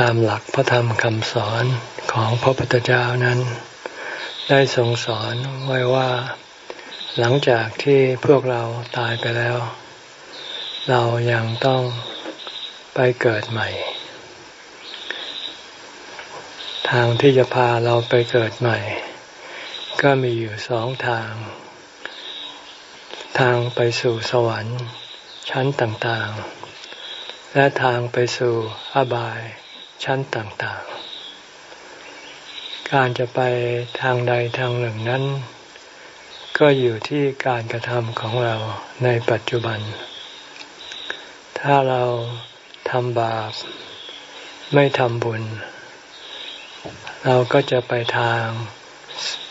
ตามหลักพระธรรมคำสอนของพระพุทธเจ้านั้น ได้ทรงสอนไว้ว่า หลังจากที่พวกเราตายไปแล้ว เรายังต้องไปเกิดใหม่ ทางที่จะพาเราไปเกิดใหม่ ก็มีอยู่สองทาง ทางไปสู่สวรรค์ชั้นต่างๆ และทางไปสู่อบาย ชั้นต่างๆ การจะไปทางใดทางหนึ่งนั้น ก็อยู่ที่การกระทำของเราในปัจจุบัน ถ้าเราทำบาป ไม่ทำบุญ เราก็จะไปทาง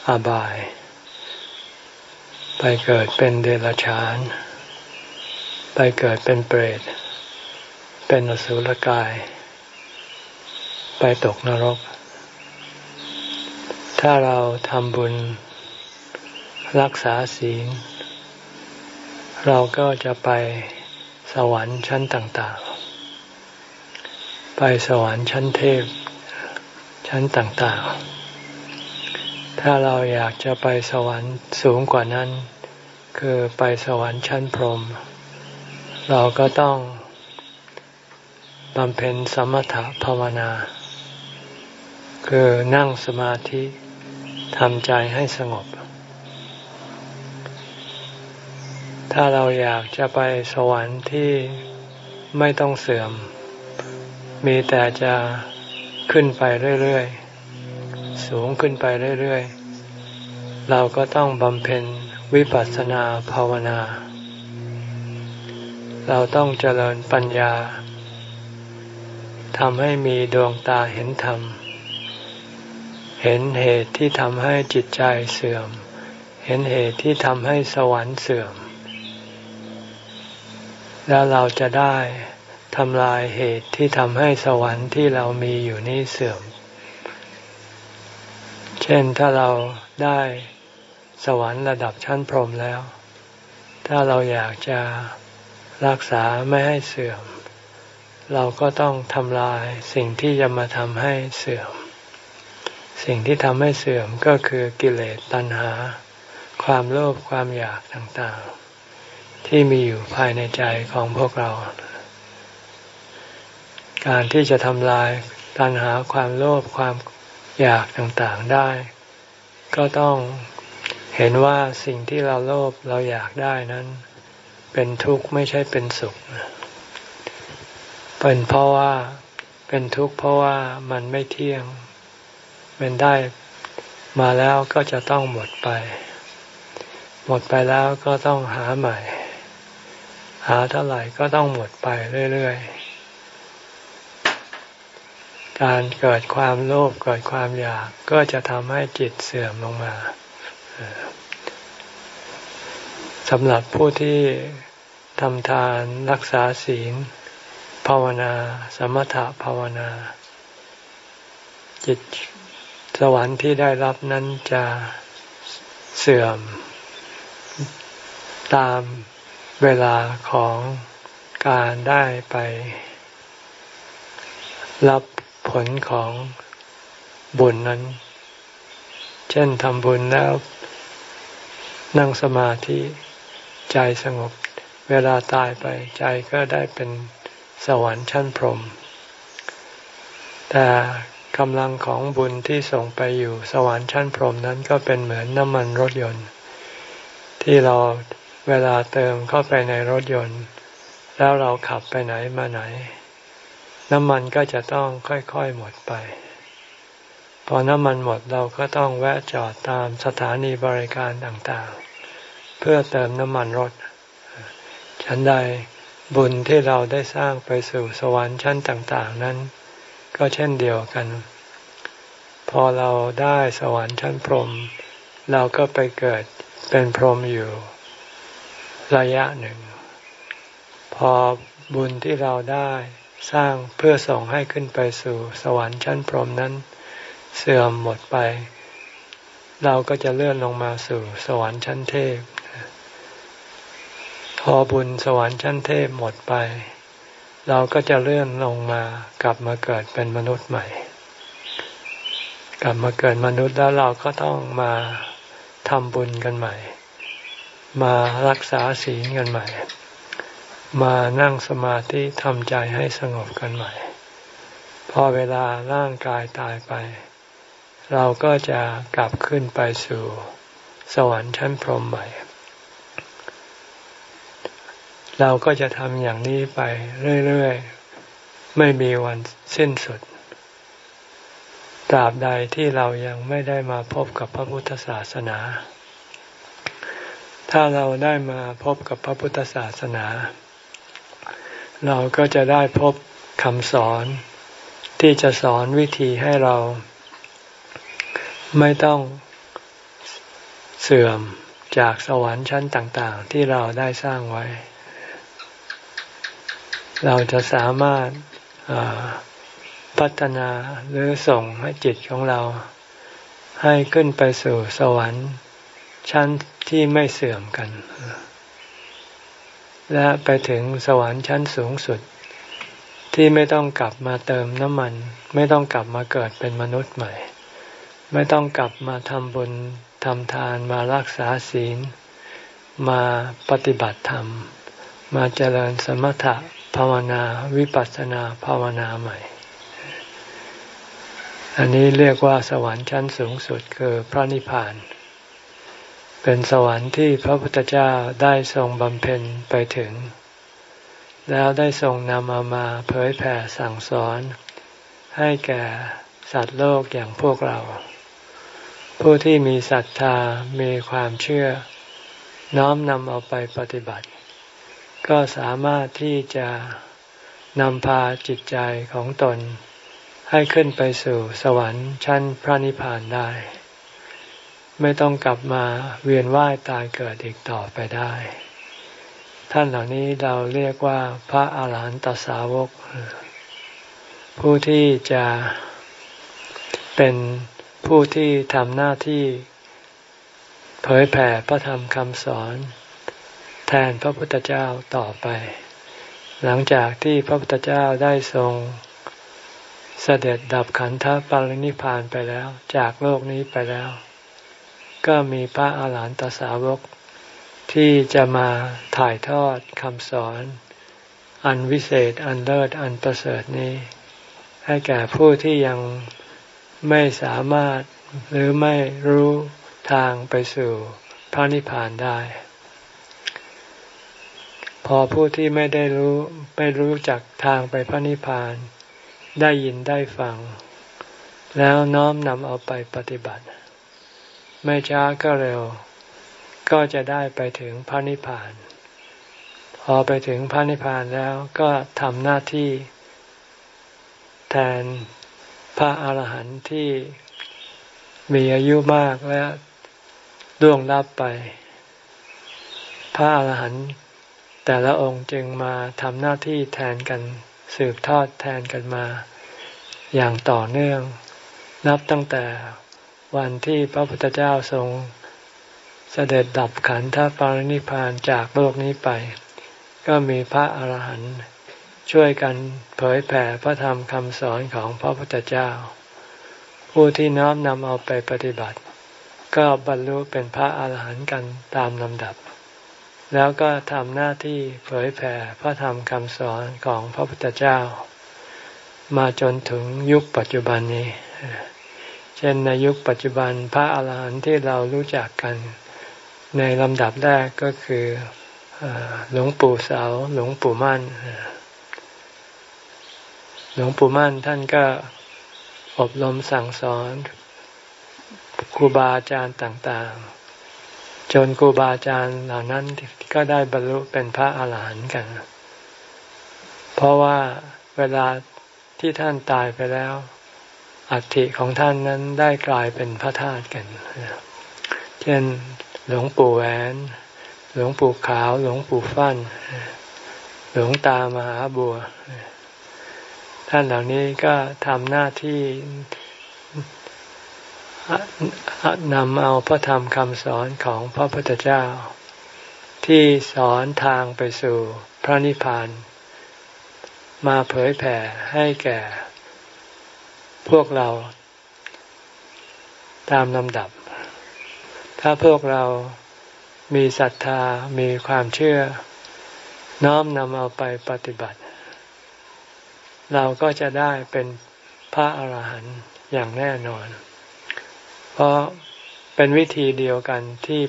อาบาย ไปเกิดเป็นเดรัจฉาน ไปเกิดเป็นเปรต เป็นอสุรกาย ไปตกนรก ถ้าเราทำบุญรักษาศีล เราก็จะไปสวรรค์ชั้นต่างๆ ไปสวรรค์ชั้นเทพ ชั้นต่างๆ ถ้าเราอยากจะไปสวรรค์สูงกว่านั้น คือไปสวรรค์ชั้นพรหมเราก็ต้องบำเพ็ญสมถะภาวนา คือนั่งสมาธิทำใจให้สงบ ถ้าเราอยากจะไปสวรรค์ที่ไม่ต้องเสื่อม มีแต่จะขึ้นไปเรื่อยๆ สูงขึ้นไปเรื่อยๆ เราก็ต้องบำเพ็ญวิปัสสนาภาวนา เราต้องเจริญปัญญาทำให้มีดวงตาเห็นธรรม เห็นเหตุที่ทำให้จิตใจเสื่อม เห็นเหตุที่ทำให้สวรรค์เสื่อม แล้วเราจะได้ทำลายเหตุที่ทำให้สวรรค์ที่เรามีอยู่นี้เสื่อม เช่นถ้าเราได้สวรรค์ระดับชั้นพรหมแล้ว ถ้าเราอยากจะรักษาไม่ให้เสื่อม เราก็ต้องทำลายสิ่งที่จะมาทำให้เสื่อม สิ่งที่ทำให้เสื่อมก็คือกิเลสตัณหา ความโลภความอยากต่างๆ ที่มีอยู่ภายในใจของพวกเรา การที่จะทำลายตัณหาความโลภความอยากต่างๆได้ ก็ต้องเห็นว่าสิ่งที่เราโลภเราอยากได้นั้น เป็นทุกข์ไม่ใช่เป็นสุข เป็นเพราะว่าเป็นทุกข์เพราะว่ามันไม่เที่ยง เป็นได้มาแล้วก็จะต้องหมดไป หมดไปแล้วก็ต้องหาใหม่ หาเท่าไหร่ก็ต้องหมดไปเรื่อยๆ การเกิดความโลภเกิดความอยากก็จะทำให้จิตเสื่อมลงมาสำหรับผู้ที่ทำทานรักษาศีล ภาวนา สมถะภาวนา จิต สวรรค์ที่ได้รับนั้นจะเสื่อม ตามเวลาของการได้ไป รับผลของบุญนั้น เช่นทำบุญแล้วนั่งสมาธิใจสงบ เวลาตายไปใจก็ได้เป็นสวรรค์ชั้นพรหมแต่ กำลังของบุญที่ส่งไปอยู่สวรรค์ชั้นพรหมนั้นก็เป็นเหมือนน้ำมันรถยนต์ ที่เราเวลาเติมเข้าไปในรถยนต์ แล้วเราขับไปไหนมาไหน น้ำมันก็จะต้องค่อยๆหมดไป พอน้ำมันหมดเราก็ต้องแวะจอดตามสถานีบริการต่างๆ เพื่อเติมน้ำมันรถฉันใดบุญที่เราได้สร้างไปสู่สวรรค์ชั้นต่าง ๆ นั้น ก็เช่นเดียวกัน พอเราได้สวรรค์ชั้นพรหมเราก็ไปเกิดเป็นพรหมอยู่ ระยะหนึ่ง พอบุญที่เราได้สร้างเพื่อส่งให้ขึ้นไปสู่สวรรค์ชั้นพรหมนั้น เสื่อมหมดไป เราก็จะเลื่อนลงมาสู่สวรรค์ชั้นเทพ พอบุญสวรรค์ชั้นเทพหมดไป เราก็จะเลื่อนลงมากลับมาเกิดเป็นมนุษย์ใหม่ กลับมาเกิดมนุษย์แล้วเราก็ต้องมาทำบุญกันใหม่ มารักษาศีลกันใหม่ มานั่งสมาธิทำใจให้สงบกันใหม่ พอเวลาร่างกายตายไป เราก็จะกลับขึ้นไปสู่สวรรค์ชั้นพรหมใหม่ เราก็จะทำอย่างนี้ไปเรื่อยๆ ไม่มีวันสิ้นสุด ตราบใดที่เรายังไม่ได้มาพบกับพระพุทธศาสนา ถ้าเราได้มาพบกับพระพุทธศาสนา เราก็จะได้พบคำสอนที่จะสอนวิธีให้เรา ไม่ต้องเสื่อมจากสวรรค์ชั้นต่าง ๆ ที่เราได้สร้างไว้ เราจะสามารถพัฒนาหรือส่งให้จิตของเรา ให้ขึ้นไปสู่สวรรค์ชั้นที่ไม่เสื่อมกัน และไปถึงสวรรค์ชั้นสูงสุด ที่ไม่ต้องกลับมาเติมน้ำมัน ไม่ต้องกลับมาเกิดเป็นมนุษย์ใหม่ ไม่ต้องกลับมาทำบุญทำทานมารักษาศีล มาปฏิบัติธรรม มาเจริญสมถะ ภาวนาวิปัสสนาภาวนาใหม่ อันนี้เรียกว่าสวรรค์ชั้นสูงสุดคือพระนิพพาน เป็นสวรรค์ที่พระพุทธเจ้าได้ทรงบำเพ็ญไปถึง แล้วได้ทรงนำเอามาเผยแผ่สั่งสอน ให้แก่สัตว์โลกอย่างพวกเรา ผู้ที่มีศรัทธามีความเชื่อ น้อมนำเอาไปปฏิบัติ ก็สามารถที่จะนำพาจิตใจของตน ให้ขึ้นไปสู่สวรรค์ชั้นพระนิพพานได้ ไม่ต้องกลับมาเวียนว่ายตายเกิดอีกต่อไปได้ ท่านเหล่านี้เราเรียกว่าพระอาหารหันตสาวก ผู้ที่จะเป็นผู้ที่ทำหน้าที่เผยแผ่พระธรรมคำสอน ทนพระพุทธเจ้าต่อไป หลังจากที่พระพุทธเจ้าได้ทรงเสด็จดับขันธปรินิพานไปแล้วจากโลกนี้ไปแล้ว ก็มีพระอาหารหันตสาวก ที่จะมาถ่ายทอดคำสอน อันวิเศษอันเลิศอันประเสริฐนี้ ให้แก่ผู้ที่ยังไม่สามารถหรือไม่รู้ทางไปสู่พระนิพพานได้ พอผู้ที่ไม่ได้รู้ไม่รู้จักทางไปพระนิพพาน ได้ยินได้ฟัง แล้วน้อมนำเอาไปปฏิบัติ ไม่ช้าก็เร็ว ก็จะได้ไปถึงพระนิพพาน พอไปถึงพระนิพพานแล้วก็ทำหน้าที่ แทนพระอาหารหันต์ที่มีอายุมากและล่วงลับไป พระอาหารหันต์ แต่ละองค์จึงมาทำหน้าที่แทนกันสืบทอดแทนกันมา อย่างต่อเนื่อง นับตั้งแต่วันที่พระพุทธเจ้าทรงเสด็จดับขันธปรินิพานจากโลกนี้ไป ก็มีพระอาหารหันต์ช่วยกันเผยแผ่พระธรรมคำสอนของพระพุทธเจ้า ผู้ที่น้อมนำเอาไปปฏิบัติ ก็บรรลุเป็นพระอาหารหันต์กันตามลำดับ แล้วก็ทำหน้าที่เผยแผ่พระธรรมคำสอนของพระพุทธเจ้า มาจนถึงยุคปัจจุบันนี้ เช่นในยุคปัจจุบันพระอาหารหันต์ที่เรารู้จักกัน ในลำดับแรกก็คือหลวงปู่เสาหลวงปู่มั่น หลวงปู่มั่นท่านก็อบรมสั่งสอนครูบาอาจารย์ต่าง ๆ จนครูบาอาจารย์เหล่านั้นก็ได้บรรลุเป็นพระอาหารหันต์กัน เพราะว่าเวลาที่ท่านตายไปแล้ว อัฐิของท่านนั้นได้กลายเป็นพระธาตุกัน เช่นหลวงปู่แหวน หลวงปู่ขาว หลวงปู่ฟั่น หลวงตามหาบัว ท่านเหล่านี้ก็ทำหน้าที่ นำเอาพระธรรมคำสอนของพระพุทธเจ้า ที่สอนทางไปสู่พระนิพพานมาเผยแผ่ให้แก่ พวกเราตามลำดับ ถ้าพวกเรามีศรัทธามีความเชื่อ น้อมนำเอาไปปฏิบัติ เราก็จะได้เป็นพระอาหารหันต์อย่างแน่นอน เพราะเป็นวิธีเดียวกันที่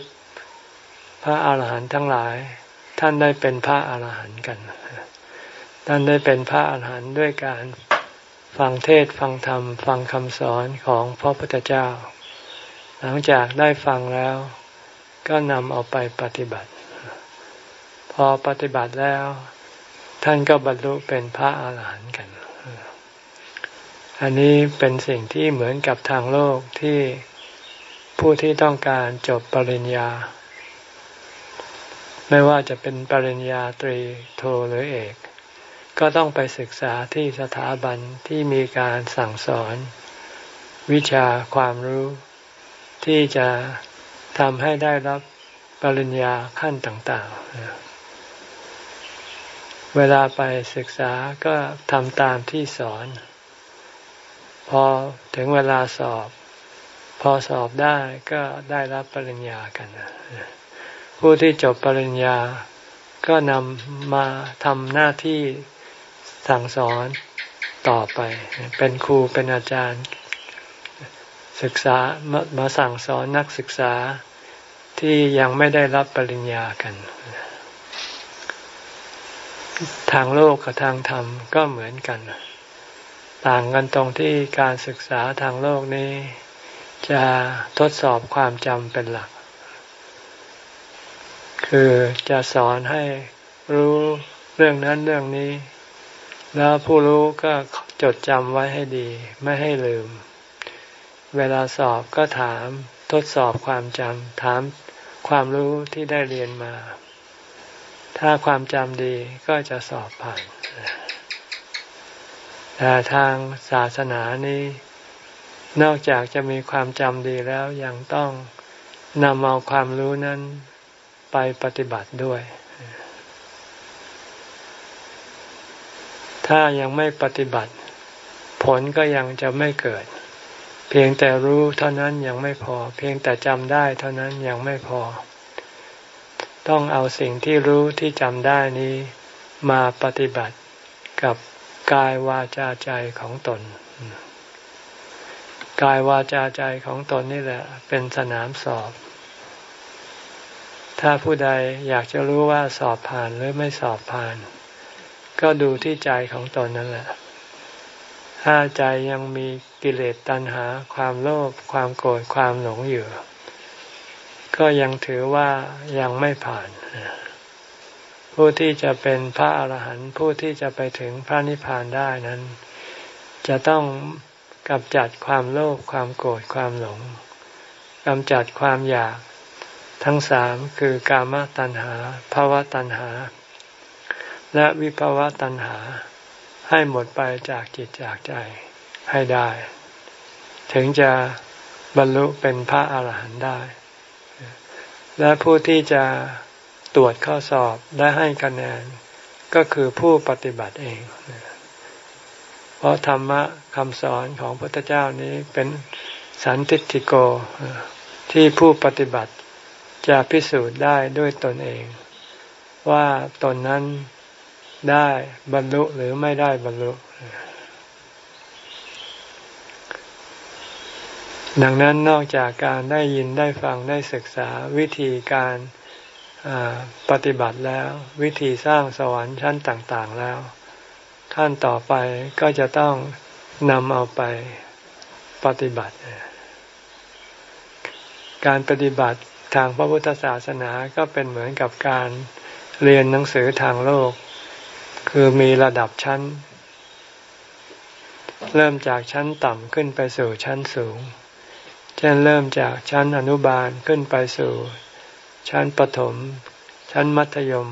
พระอาหารหันต์ทั้งหลาย ท่านได้เป็นพระอาหารหันต์กัน ท่านได้เป็นพระอาหารหันต์ด้วยการฟังเทศฟังธรรม ฟังคำสอนของพระพุทธเจ้า หลังจากได้ฟังแล้วก็นำเอาไปปฏิบัติ พอปฏิบัติแล้ว ท่านก็บรรลุเป็นพระอาหารหันต์กัน อันนี้เป็นสิ่งที่เหมือนกับทางโลกที่ ผู้ที่ต้องการจบปริญญา ไม่ว่าจะเป็นปริญญาตรีโทหรือเอก ก็ต้องไปศึกษาที่สถาบันที่มีการสั่งสอน วิชาความรู้ ที่จะทำให้ได้รับปริญญาขั้นต่างๆ เวลาไปศึกษาก็ทำตามที่สอน พอถึงเวลาสอบ พอสอบได้ก็ได้รับปริญญากัน ผู้ที่จบปริญญาก็นำมาทำหน้าที่สั่งสอนต่อไป เป็นครูเป็นอาจารย์ ศึกษามาสั่งสอนนักศึกษาที่ยังไม่ได้รับปริญญากัน ทางโลกกับทางธรรมก็เหมือนกัน ต่างกันตรงที่การศึกษาทางโลกนี้ จะทดสอบความจำเป็นหลัก คือจะสอนให้รู้เรื่องนั้นเรื่องนี้ แล้วผู้รู้ก็จดจำไว้ให้ดี ไม่ให้ลืม เวลาสอบก็ถามทดสอบความจำถามความรู้ที่ได้เรียนมา ถ้าความจำดีก็จะสอบผ่านแต่ทางศาสนานี้ นอกจากจะมีความจำดีแล้วยังต้องนำเอาความรู้นั้นไปปฏิบัติด้วย ถ้ายังไม่ปฏิบัติ ผลก็ยังจะไม่เกิด เพียงแต่รู้เท่านั้นยังไม่พอ เพียงแต่จำได้เท่านั้นยังไม่พอ ต้องเอาสิ่งที่รู้ที่จำได้นี้มาปฏิบัติกับกายวาจาใจของตน กายวาจาใจของตนนี่แหละ เป็นสนามสอบ ถ้าผู้ใดอยากจะรู้ว่าสอบผ่านหรือไม่สอบผ่าน ก็ดูที่ใจของตนนั่นแหละ ถ้าใจยังมีกิเลสตัณหา ความโลภความโกรธความหลงอยู่ ก็ยังถือว่ายังไม่ผ่านผู้ที่จะเป็นพระอาหารหันต์ผู้ที่จะไปถึงพระนิพพานได้นั้น จะต้อง กำจัดความโลภความโกรธความหลงกำจัดความอยาก ทั้งสามคือกามตัณหาภาวะตัณหา และวิภาวะตัณหา ให้หมดไปจากจิตจากใจให้ได้ ถึงจะบรรลุเป็นพระอาหารหันต์ได้ และผู้ที่จะตรวจข้อสอบและให้คะแนนก็คือผู้ปฏิบัติเอง เพราะธรรมะ คำสอนของพระพุทธเจ้านี้เป็นสันติติโกที่ผู้ปฏิบัติจะพิสูจน์ได้ด้วยตนเอง ว่าตนนั้นได้บรรลุหรือไม่ได้บรรลุ ดังนั้นนอกจากการได้ยินได้ฟังได้ศึกษาวิธีการปฏิบัติแล้ว วิธีสร้างสวรรค์ชั้นต่าง ๆแล้ว ขั้นต่อไปก็จะต้อง นำเอาไปปฏิบัติ การปฏิบัติทางพระพุทธศาสนาก็เป็นเหมือนกับการเรียนหนังสือทางโลก คือมีระดับชั้น เริ่มจากชั้นต่ำขึ้นไปสู่ชั้นสูง เช่นเริ่มจากชั้นอนุบาลขึ้นไปสู่ ชั้นประถม ชั้นมัธยม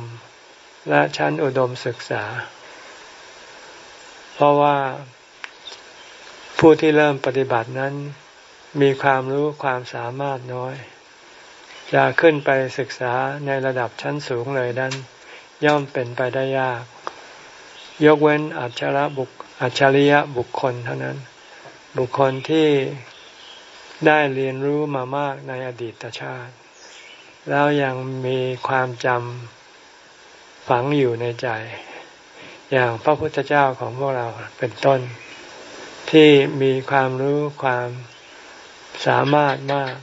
และชั้นอุดมศึกษา เพราะว่า ผู้ที่เริ่มปฏิบัตินั้นมีความรู้ความสามารถน้อยจะขึ้นไปศึกษาในระดับชั้นสูงเลยนั้น ย่อมเป็นไปได้ยาก ยกเว้นอัจฉริบุคอัจฉริยะบุคคลเท่านั้น บุคคลที่ได้เรียนรู้มามากในอดีตชาติ แล้วยังมีความจำฝังอยู่ในใจ อย่างพระพุทธเจ้าของพวกเราเป็นต้น ที่มีความรู้ความสามารถมาก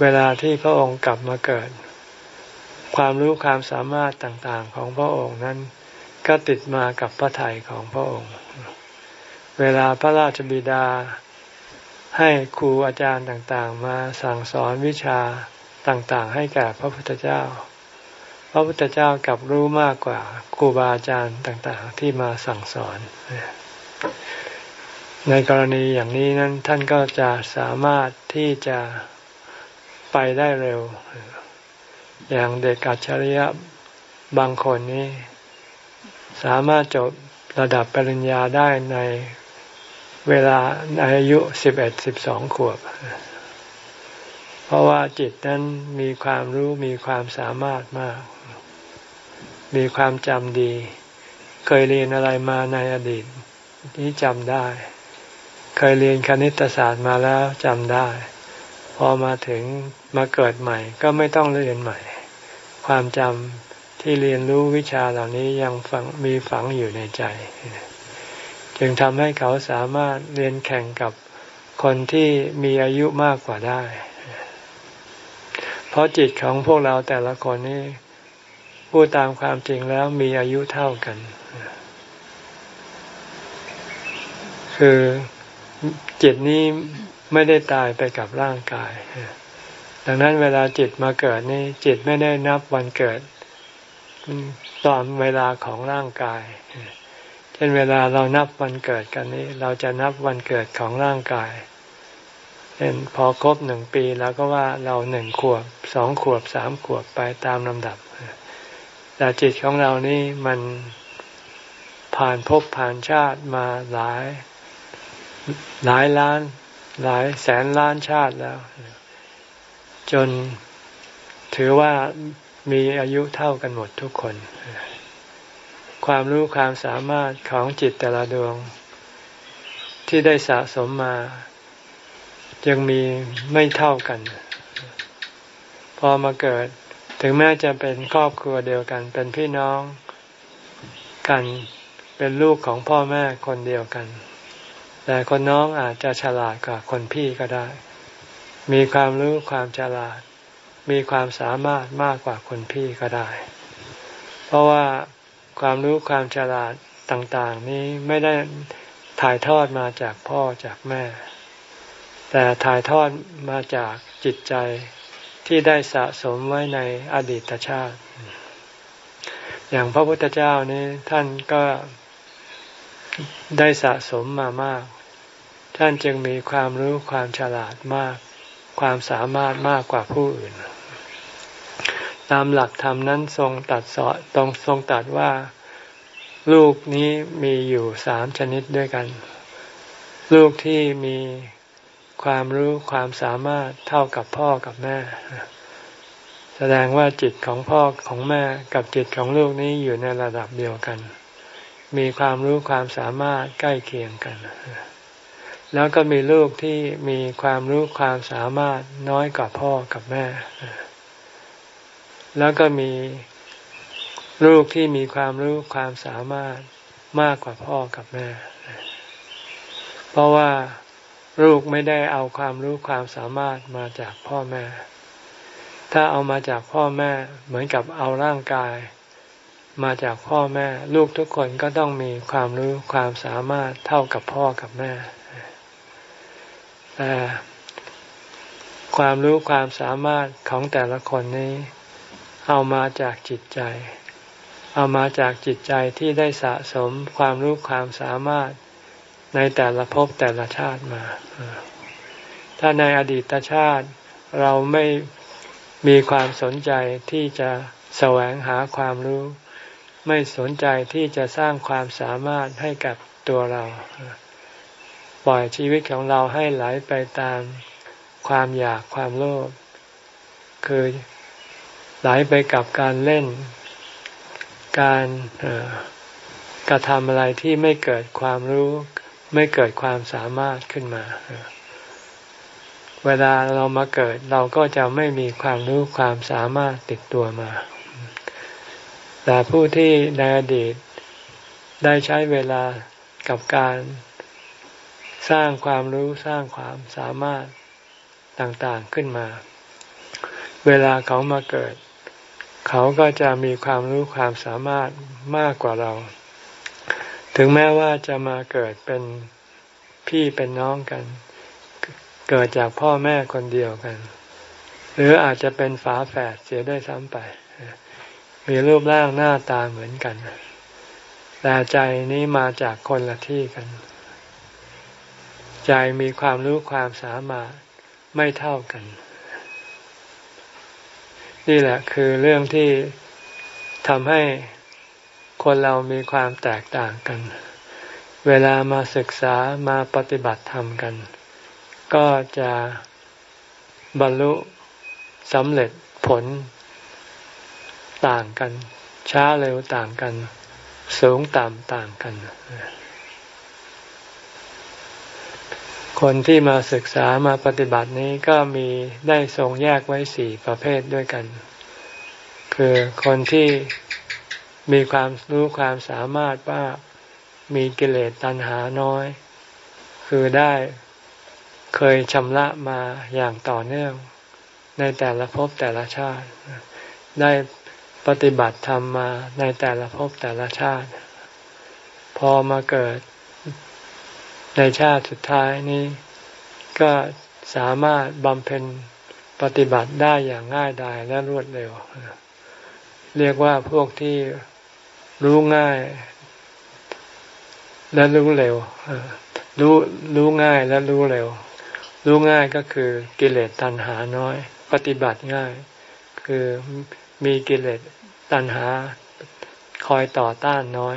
เวลาที่พระองค์กลับมาเกิด ความรู้ความสามารถต่างๆ ของพระองค์นั้น ก็ติดมากับพระทัยของพระองค์ เวลาพระราชบิดาให้ครูอาจารย์ต่างๆ มาสั่งสอนวิชาต่างๆ ให้แก่พระพุทธเจ้า พระพุทธเจ้ากลับรู้มากกว่าครูบาอาจารย์ต่างๆ ที่มาสั่งสอน ในกรณีอย่างนี้นั้นท่านก็จะสามารถที่จะไปได้เร็ว อย่างเด็กอัจฉริยะบางคนนี้ สามารถจบระดับปริญญาได้ในเวลาอายุสิบเอ็ดสิบสองขวบ เพราะว่าจิตนั้นมีความรู้มีความสามารถมาก มีความจำดี เคยเรียนอะไรมาในอดีต นี้จำได้ เคยเรียนคณิตศาสตร์มาแล้วจำได้ พอมาถึงมาเกิดใหม่ ก็ไม่ต้องเรียนใหม่ ความจำที่เรียนรู้วิชาเหล่านี้ยังฝังมีฝังอยู่ในใจ จึงทำให้เขาสามารถเรียนแข่งกับคนที่มีอายุมากกว่าได้ เพราะจิตของพวกเราแต่ละคนนี่พูดตามความจริงแล้วมีอายุเท่ากัน คือจิตนี้ไม่ได้ตายไปกับร่างกาย ดังนั้นเวลาจิตมาเกิดนี่จิตไม่ได้นับวันเกิดตามเวลาของร่างกาย เช่นเวลาเรานับวันเกิดกันนี้ เราจะนับวันเกิดของร่างกาย เช่นพอครบหนึ่งปีแล้วก็ว่าเราหนึ่งขวบสองขวบสามขวบไปตามลำดับ แต่จิตของเรานี่มันผ่านภพผ่านชาติมาหลาย หลายล้าน หลายแสนล้านชาติแล้ว จนถือว่ามีอายุเท่ากันหมดทุกคน ความรู้ความสามารถของจิตแต่ละดวง ที่ได้สะสมมา ยังมีไม่เท่ากัน พอมาเกิดถึงแม้จะเป็นครอบครัวเดียวกัน เป็นพี่น้องกันเป็นลูกของพ่อแม่คนเดียวกัน แต่คนน้องอาจจะฉลาดกว่าคนพี่ก็ได้ มีความรู้ความฉลาด มีความสามารถมากกว่าคนพี่ก็ได้ เพราะว่าความรู้ความฉลาดต่างๆ นี้ไม่ได้ถ่ายทอดมาจากพ่อจากแม่ แต่ถ่ายทอดมาจากจิตใจที่ได้สะสมไว้ในอดีตชาติ อย่างพระพุทธเจ้านี้ท่านก็ ได้สะสมมามาก ท่านจึงมีความรู้ความฉลาดมาก ความสามารถมากกว่าผู้อื่น ตามหลักธรรมนั้นทรงตัดสอนตรงทรงตัดว่า ลูกนี้มีอยู่สามชนิดด้วยกัน ลูกที่มีความรู้ความสามารถเท่ากับพ่อกับแม่ แสดงว่าจิตของพ่อของแม่กับจิตของลูกนี้อยู่ในระดับเดียวกัน มีความรู้ความสามารถใกล้เคียงกัน แล้วก็มีลูกที่มีความรู้ความสามารถน้อยกว่าพ่อกับแม่ แล้วก็มีลูกที่มีความรู้ความสามารถมากกว่าพ่อกับแม่ เพราะว่าลูกไม่ได้เอาความรู้ความสามารถมาจากพ่อแม่ ถ้าเอามาจากพ่อแม่เหมือนกับเอาร่างกาย มาจากพ่อแม่ ลูกทุกคนก็ต้องมีความรู้ความสามารถเท่ากับพ่อกับแม่แต่ความรู้ความสามารถของแต่ละคนนี้ เอามาจากจิตใจ เอามาจากจิตใจที่ได้สะสมความรู้ความสามารถในแต่ละภพแต่ละชาติมา ถ้าในอดีตชาติเราไม่มีความสนใจที่จะแสวงหาความรู้ ไม่สนใจที่จะสร้างความสามารถให้กับตัวเรา ปล่อยชีวิตของเราให้ไหลไปตามความอยากความโลภคือไหลไปกับการเล่น การกระทำอะไรที่ไม่เกิดความรู้ ไม่เกิดความสามารถขึ้นมา เวลาเรามาเกิดเราก็จะไม่มีความรู้ความสามารถติดตัวมา แต่ผู้ที่ในอดีตได้ใช้เวลากับการสร้างความรู้สร้างความสามารถต่างๆขึ้นมา เวลาเขามาเกิด เขาก็จะมีความรู้ความสามารถมากกว่าเรา ถึงแม้ว่าจะมาเกิดเป็นพี่เป็นน้องกัน เกิดจากพ่อแม่คนเดียวกัน หรืออาจจะเป็นฝาแฝดเสียได้ซ้ำไป มีรูปร่างหน้าตาเหมือนกัน แต่ใจนี้มาจากคนละที่กัน ใจมีความรู้ความสามารถไม่เท่ากัน นี่แหละคือเรื่องที่ทำให้คนเรามีความแตกต่างกัน เวลามาศึกษามาปฏิบัติธรรมกัน ก็จะบรรลุสำเร็จผล ต่างกัน ช้าเร็วต่างกัน สูงต่ำต่างกัน คนที่มาศึกษามาปฏิบัตินี้ก็มีได้ทรงแยกไว้สี่ประเภทด้วยกัน คือคนที่มีความรู้ความสามารถว่ามีกิเลสตัณหาน้อย คือได้เคยชำระมาอย่างต่อเนื่อง ในแต่ละภพแต่ละชาติ ได้ ปฏิบัติธรรมมาในแต่ละภพแต่ละชาติ พอมาเกิดในชาติสุดท้ายนี้ก็สามารถบำเพ็ญปฏิบัติได้อย่างง่ายดายและรวดเร็ว เรียกว่าพวกที่รู้ง่าย และรู้เร็วรู้รู้ง่ายและรู้เร็ว รู้ง่ายก็คือกิเลสตัณหาน้อย ปฏิบัติง่าย คือมีกิเลส ตัณหาคอยต่อต้านน้อย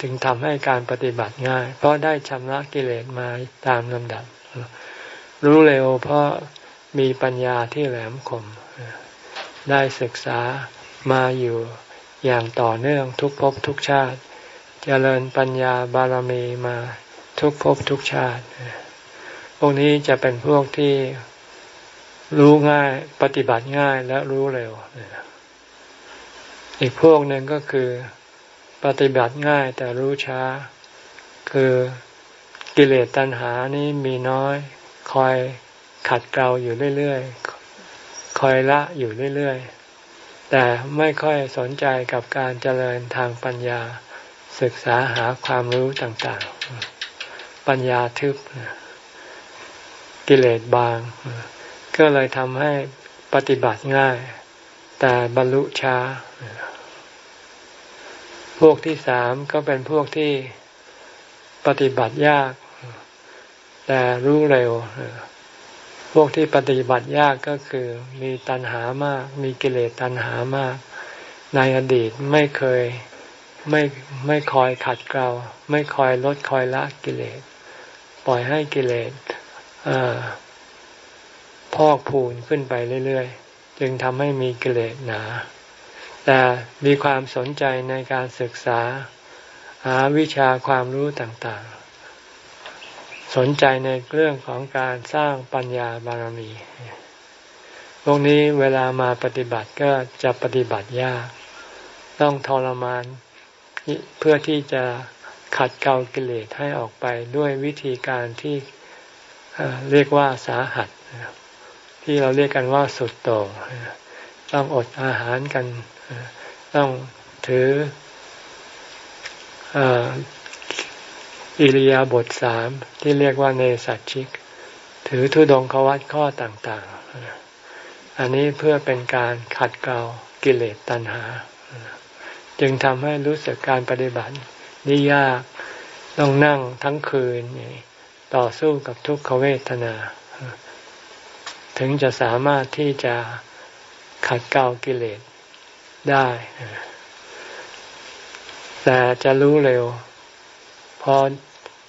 ถึงทำให้การปฏิบัติง่าย เพราะได้ชำระกิเลสมาตามลำดับ รู้เร็วเพราะมีปัญญาที่แหลมคม ได้ศึกษามาอยู่อย่างต่อเนื่องทุกภพทุกชาติเจริญปัญญาบารมีมาทุกภพทุกชาติ พวกนี้จะเป็นพวกที่รู้ง่ายปฏิบัติง่ายและรู้เร็ว อีกพวกหนึ่งก็คือปฏิบัติง่ายแต่รู้ช้า คือกิเลสตัณหานี้มีน้อย คอยขัดเกลาอยู่เรื่อยๆ คอยละอยู่เรื่อยๆ แต่ไม่ค่อยสนใจกับการเจริญทางปัญญาศึกษาหาความรู้ต่างๆ ปัญญาทึบกิเลสบาง ก็เลยทำให้ปฏิบัติง่าย แต่บรรลุช้า พวกที่สามก็เป็นพวกที่ปฏิบัติยาก แต่รู้เร็ว พวกที่ปฏิบัติยากก็คือมีตัณหามาก มีกิเลสตัณหามาก ในอดีตไม่เคยไม่ไม่คอยขัดเกลาไม่คอยลดคอยละกิเลส ปล่อยให้กิเลสพอกพูนขึ้นไปเรื่อยๆ จึงทำให้มีกิเลสหนา แต่มีความสนใจในการศึกษา หาวิชาความรู้ต่างๆ สนใจในเรื่องของการสร้างปัญญาบารมี พวกนี้เวลามาปฏิบัติก็จะปฏิบัติยาก ต้องทรมานเพื่อที่จะขัดเกลากิเลสให้ออกไปด้วยวิธีการที่เรียกว่าสาหัส ที่เราเรียกกันว่าสุดโต่งต้องอดอาหารกัน ต้องถืออิริยาบถสามที่เรียกว่าเนสัตชิก ถือทุดงควัตข้อต่างๆ อันนี้เพื่อเป็นการขัดเกลากิเลสตัณหา จึงทำให้รู้สึกการปฏิบัตินี่ยากต้องนั่งทั้งคืน ต่อสู้กับทุกขเวทนา ถึงจะสามารถที่จะขัดเกลากิเลสได้ แต่จะรู้เร็ว พอ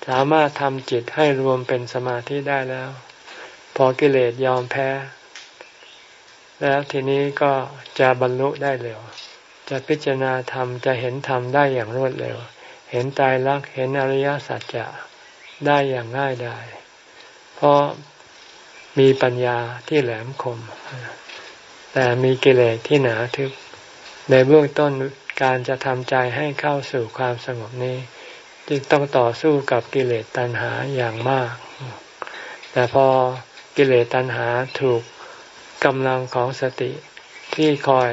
สามารถทำจิตให้รวมเป็นสมาธิได้แล้ว พอกิเลสยอมแพ้ แล้วทีนี้ก็จะบรรลุได้เร็ว จะพิจารณาธรรมจะเห็นธรรมได้อย่างรวดเร็ว เห็นตายรักเห็นอริยสัจจะได้อย่างง่ายดายเพราะ มีปัญญาที่แหลมคม แต่มีกิเลสที่หนาทึบ ในเบื้องต้นการจะทำใจให้เข้าสู่ความสงบนี้ จึงต้องต่อสู้กับกิเลสตัณหาอย่างมาก แต่พอกิเลสตัณหาถูกกำลังของสติที่คอย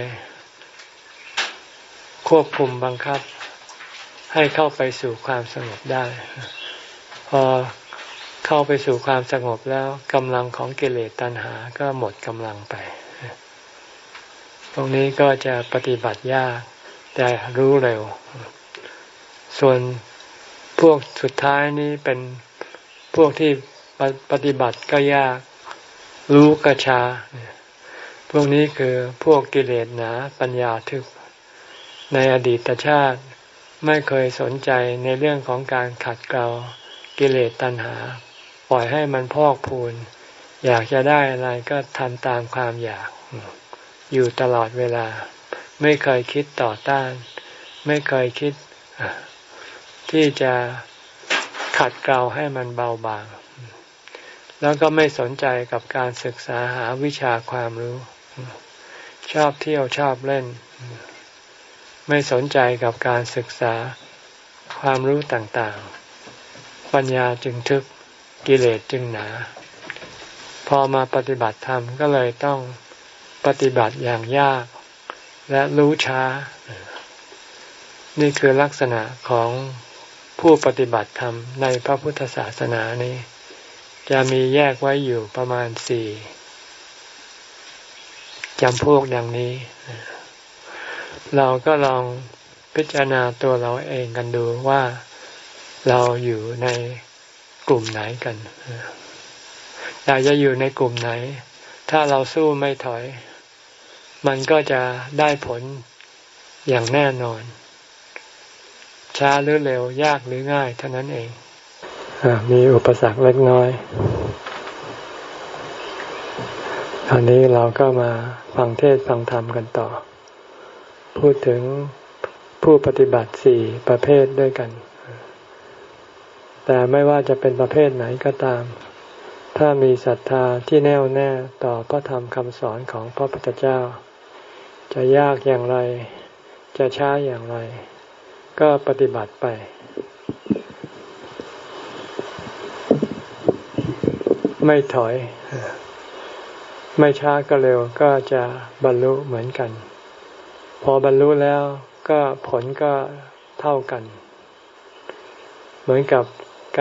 ควบคุมบังคับ ให้เข้าไปสู่ความสงบได้ พอ เข้าไปสู่ความสงบแล้วกำลังของกิเลสตัณหาก็หมดกำลังไป ตรงนี้ก็จะปฏิบัติยากแต่รู้เร็ว ส่วนพวกสุดท้ายนี้เป็นพวกที่ปฏิบัติก็ยากรู้กระชา พวกนี้คือพวกกิเลสหนาปัญญาทึบในอดีตชาติไม่เคยสนใจในเรื่องของการขัดเกลากิเลสตัณหา ล่อยให้มันพอกพูน อยากจะได้อะไรก็ทำตามความอยาก อยู่ตลอดเวลา ไม่เคยคิดต่อต้าน ไม่เคยคิด ที่จะขัดเกลาให้มันเบาบาง แล้วก็ไม่สนใจกับการศึกษาหาวิชาความรู้ ชอบเที่ยวชอบเล่น ไม่สนใจกับการศึกษาความรู้ต่างๆ ปัญญาจึงทึบ กิเลสจึงหนา พอมาปฏิบัติธรรมก็เลยต้องปฏิบัติอย่างยาก และรู้ช้า นี่คือลักษณะของผู้ปฏิบัติธรรมในพระพุทธศาสนานี้ จะมีแยกไว้อยู่ประมาณสี่จำพวกดังนี้ เราก็ลองพิจารณาตัวเราเองกันดูว่าเราอยู่ใน กลุ่มไหนกันอยากจะอยู่ในกลุ่มไหน ถ้าเราสู้ไม่ถอย มันก็จะได้ผลอย่างแน่นอน ช้าหรือเร็ว ยากหรือง่าย เท่านั้นเองอมีอุปสรรคเล็กน้อยตอนนี้เราก็มาฟังเทศฟังธรรมกันต่อ พูดถึงผู้ปฏิบัติสี่ประเภทด้วยกัน แต่ไม่ว่าจะเป็นประเภทไหนก็ตาม ถ้ามีศรัทธาที่แน่วแน่ต่อพระธรรมคำสอนของพระพุทธเจ้า จะยากอย่างไร จะช้าอย่างไร ก็ปฏิบัติไปไม่ถอย ไม่ช้าก็เร็วก็จะบรรลุเหมือนกัน พอบรรลุแล้วก็ผลก็เท่ากัน เหมือนกับ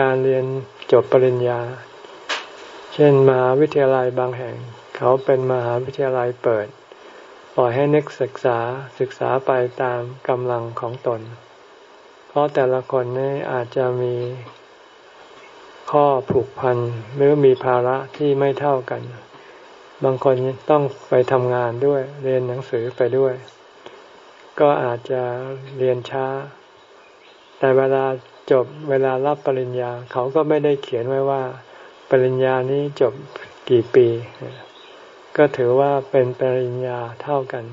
การเรียนจบปริญญา เช่นมหาวิทยาลัยบางแห่ง เขาเป็นมหาวิทยาลัยเปิด ปล่อยให้นักศึกษาศึกษาไปตามกำลังของตน เพราะแต่ละคนนี้อาจจะมีข้อผูกพันหรือมีภาระที่ไม่เท่ากัน บางคนต้องไปทำงานด้วย เรียนหนังสือไปด้วย ก็อาจจะเรียนช้า แต่เวลา จบเวลารับปริญญา เขาก็ไม่ได้เขียนไว้ว่า ปริญญานี้จบกี่ปี ก็ถือว่าเป็นปริญญาเท่ากัน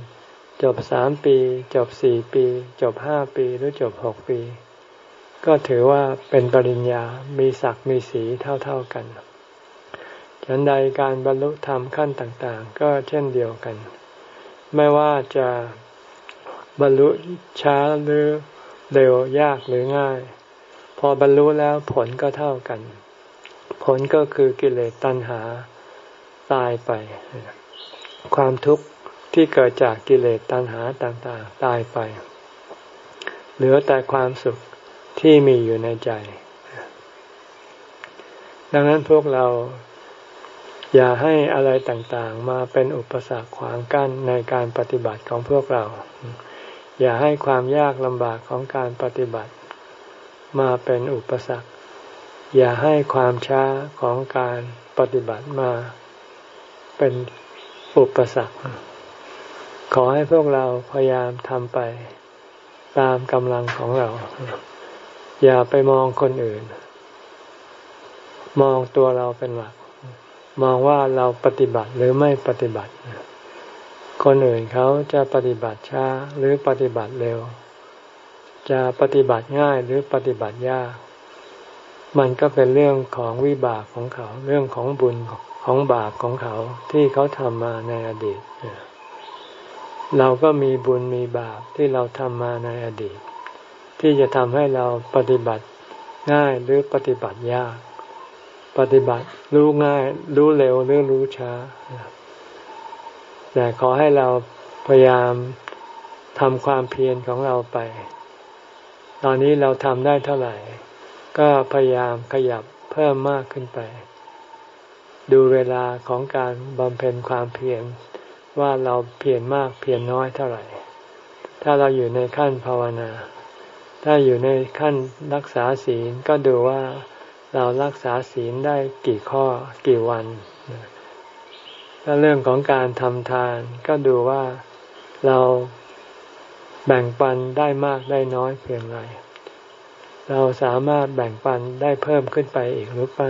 จบสามปี จบสี่ปี จบห้าปีหรือจบหกปี ก็ถือว่าเป็นปริญญามีศักดิ์มีสีเท่าๆกันฉันใดการบรรลุธรรมขั้นต่างๆ ก็เช่นเดียวกัน ไม่ว่าจะบรรลุช้าหรือเร็วยากหรือง่าย พอบรรลุแล้วผลก็เท่ากัน ผลก็คือกิเลสตัณหาตายไป ความทุกข์ที่เกิดจากกิเลสตัณหาต่างๆ ตายไป เหลือแต่ความสุขที่มีอยู่ในใจ ดังนั้นพวกเราอย่าให้อะไรต่างๆ มาเป็นอุปสรรคขวางกั้นในการปฏิบัติของพวกเรา อย่าให้ความยากลำบากของการปฏิบัติ มาเป็นอุปสรรค อย่าให้ความช้าของการปฏิบัติมาเป็นอุปสรรค ขอให้พวกเราพยายามทำไปตามกำลังของเรา อย่าไปมองคนอื่น มองตัวเราเป็นหลัก มองว่าเราปฏิบัติหรือไม่ปฏิบัติ คนอื่นเขาจะปฏิบัติช้าหรือปฏิบัติเร็ว จะปฏิบัติง่ายหรือปฏิบัติยาก มันก็เป็นเรื่องของวิบากของเขา เรื่องของบุญของบาปของเขาที่เขาทำมาในอดีต เราก็มีบุญมีบาปที่เราทำมาในอดีต ที่จะทำให้เราปฏิบัติง่ายหรือปฏิบัติยาก ปฏิบัติรู้ง่าย รู้เร็วหรือรู้ช้า แต่ขอให้เราพยายามทำความเพียรของเราไป ตอนนี้เราทำได้เท่าไหร่ ก็พยายามขยับเพิ่มมากขึ้นไป ดูเวลาของการบำเพ็ญความเพียรว่าเราเพียรมากเพียรน้อยเท่าไหร่ ถ้าเราอยู่ในขั้นภาวนา ถ้าอยู่ในขั้นรักษาศีลก็ดูว่าเรารักษาศีลได้กี่ข้อกี่วันถ้าเรื่องของการทำทานก็ดูว่าเรา แบ่งปันได้มากได้น้อยเพียงไร เราสามารถแบ่งปันได้เพิ่มขึ้นไปอีกหรือไม่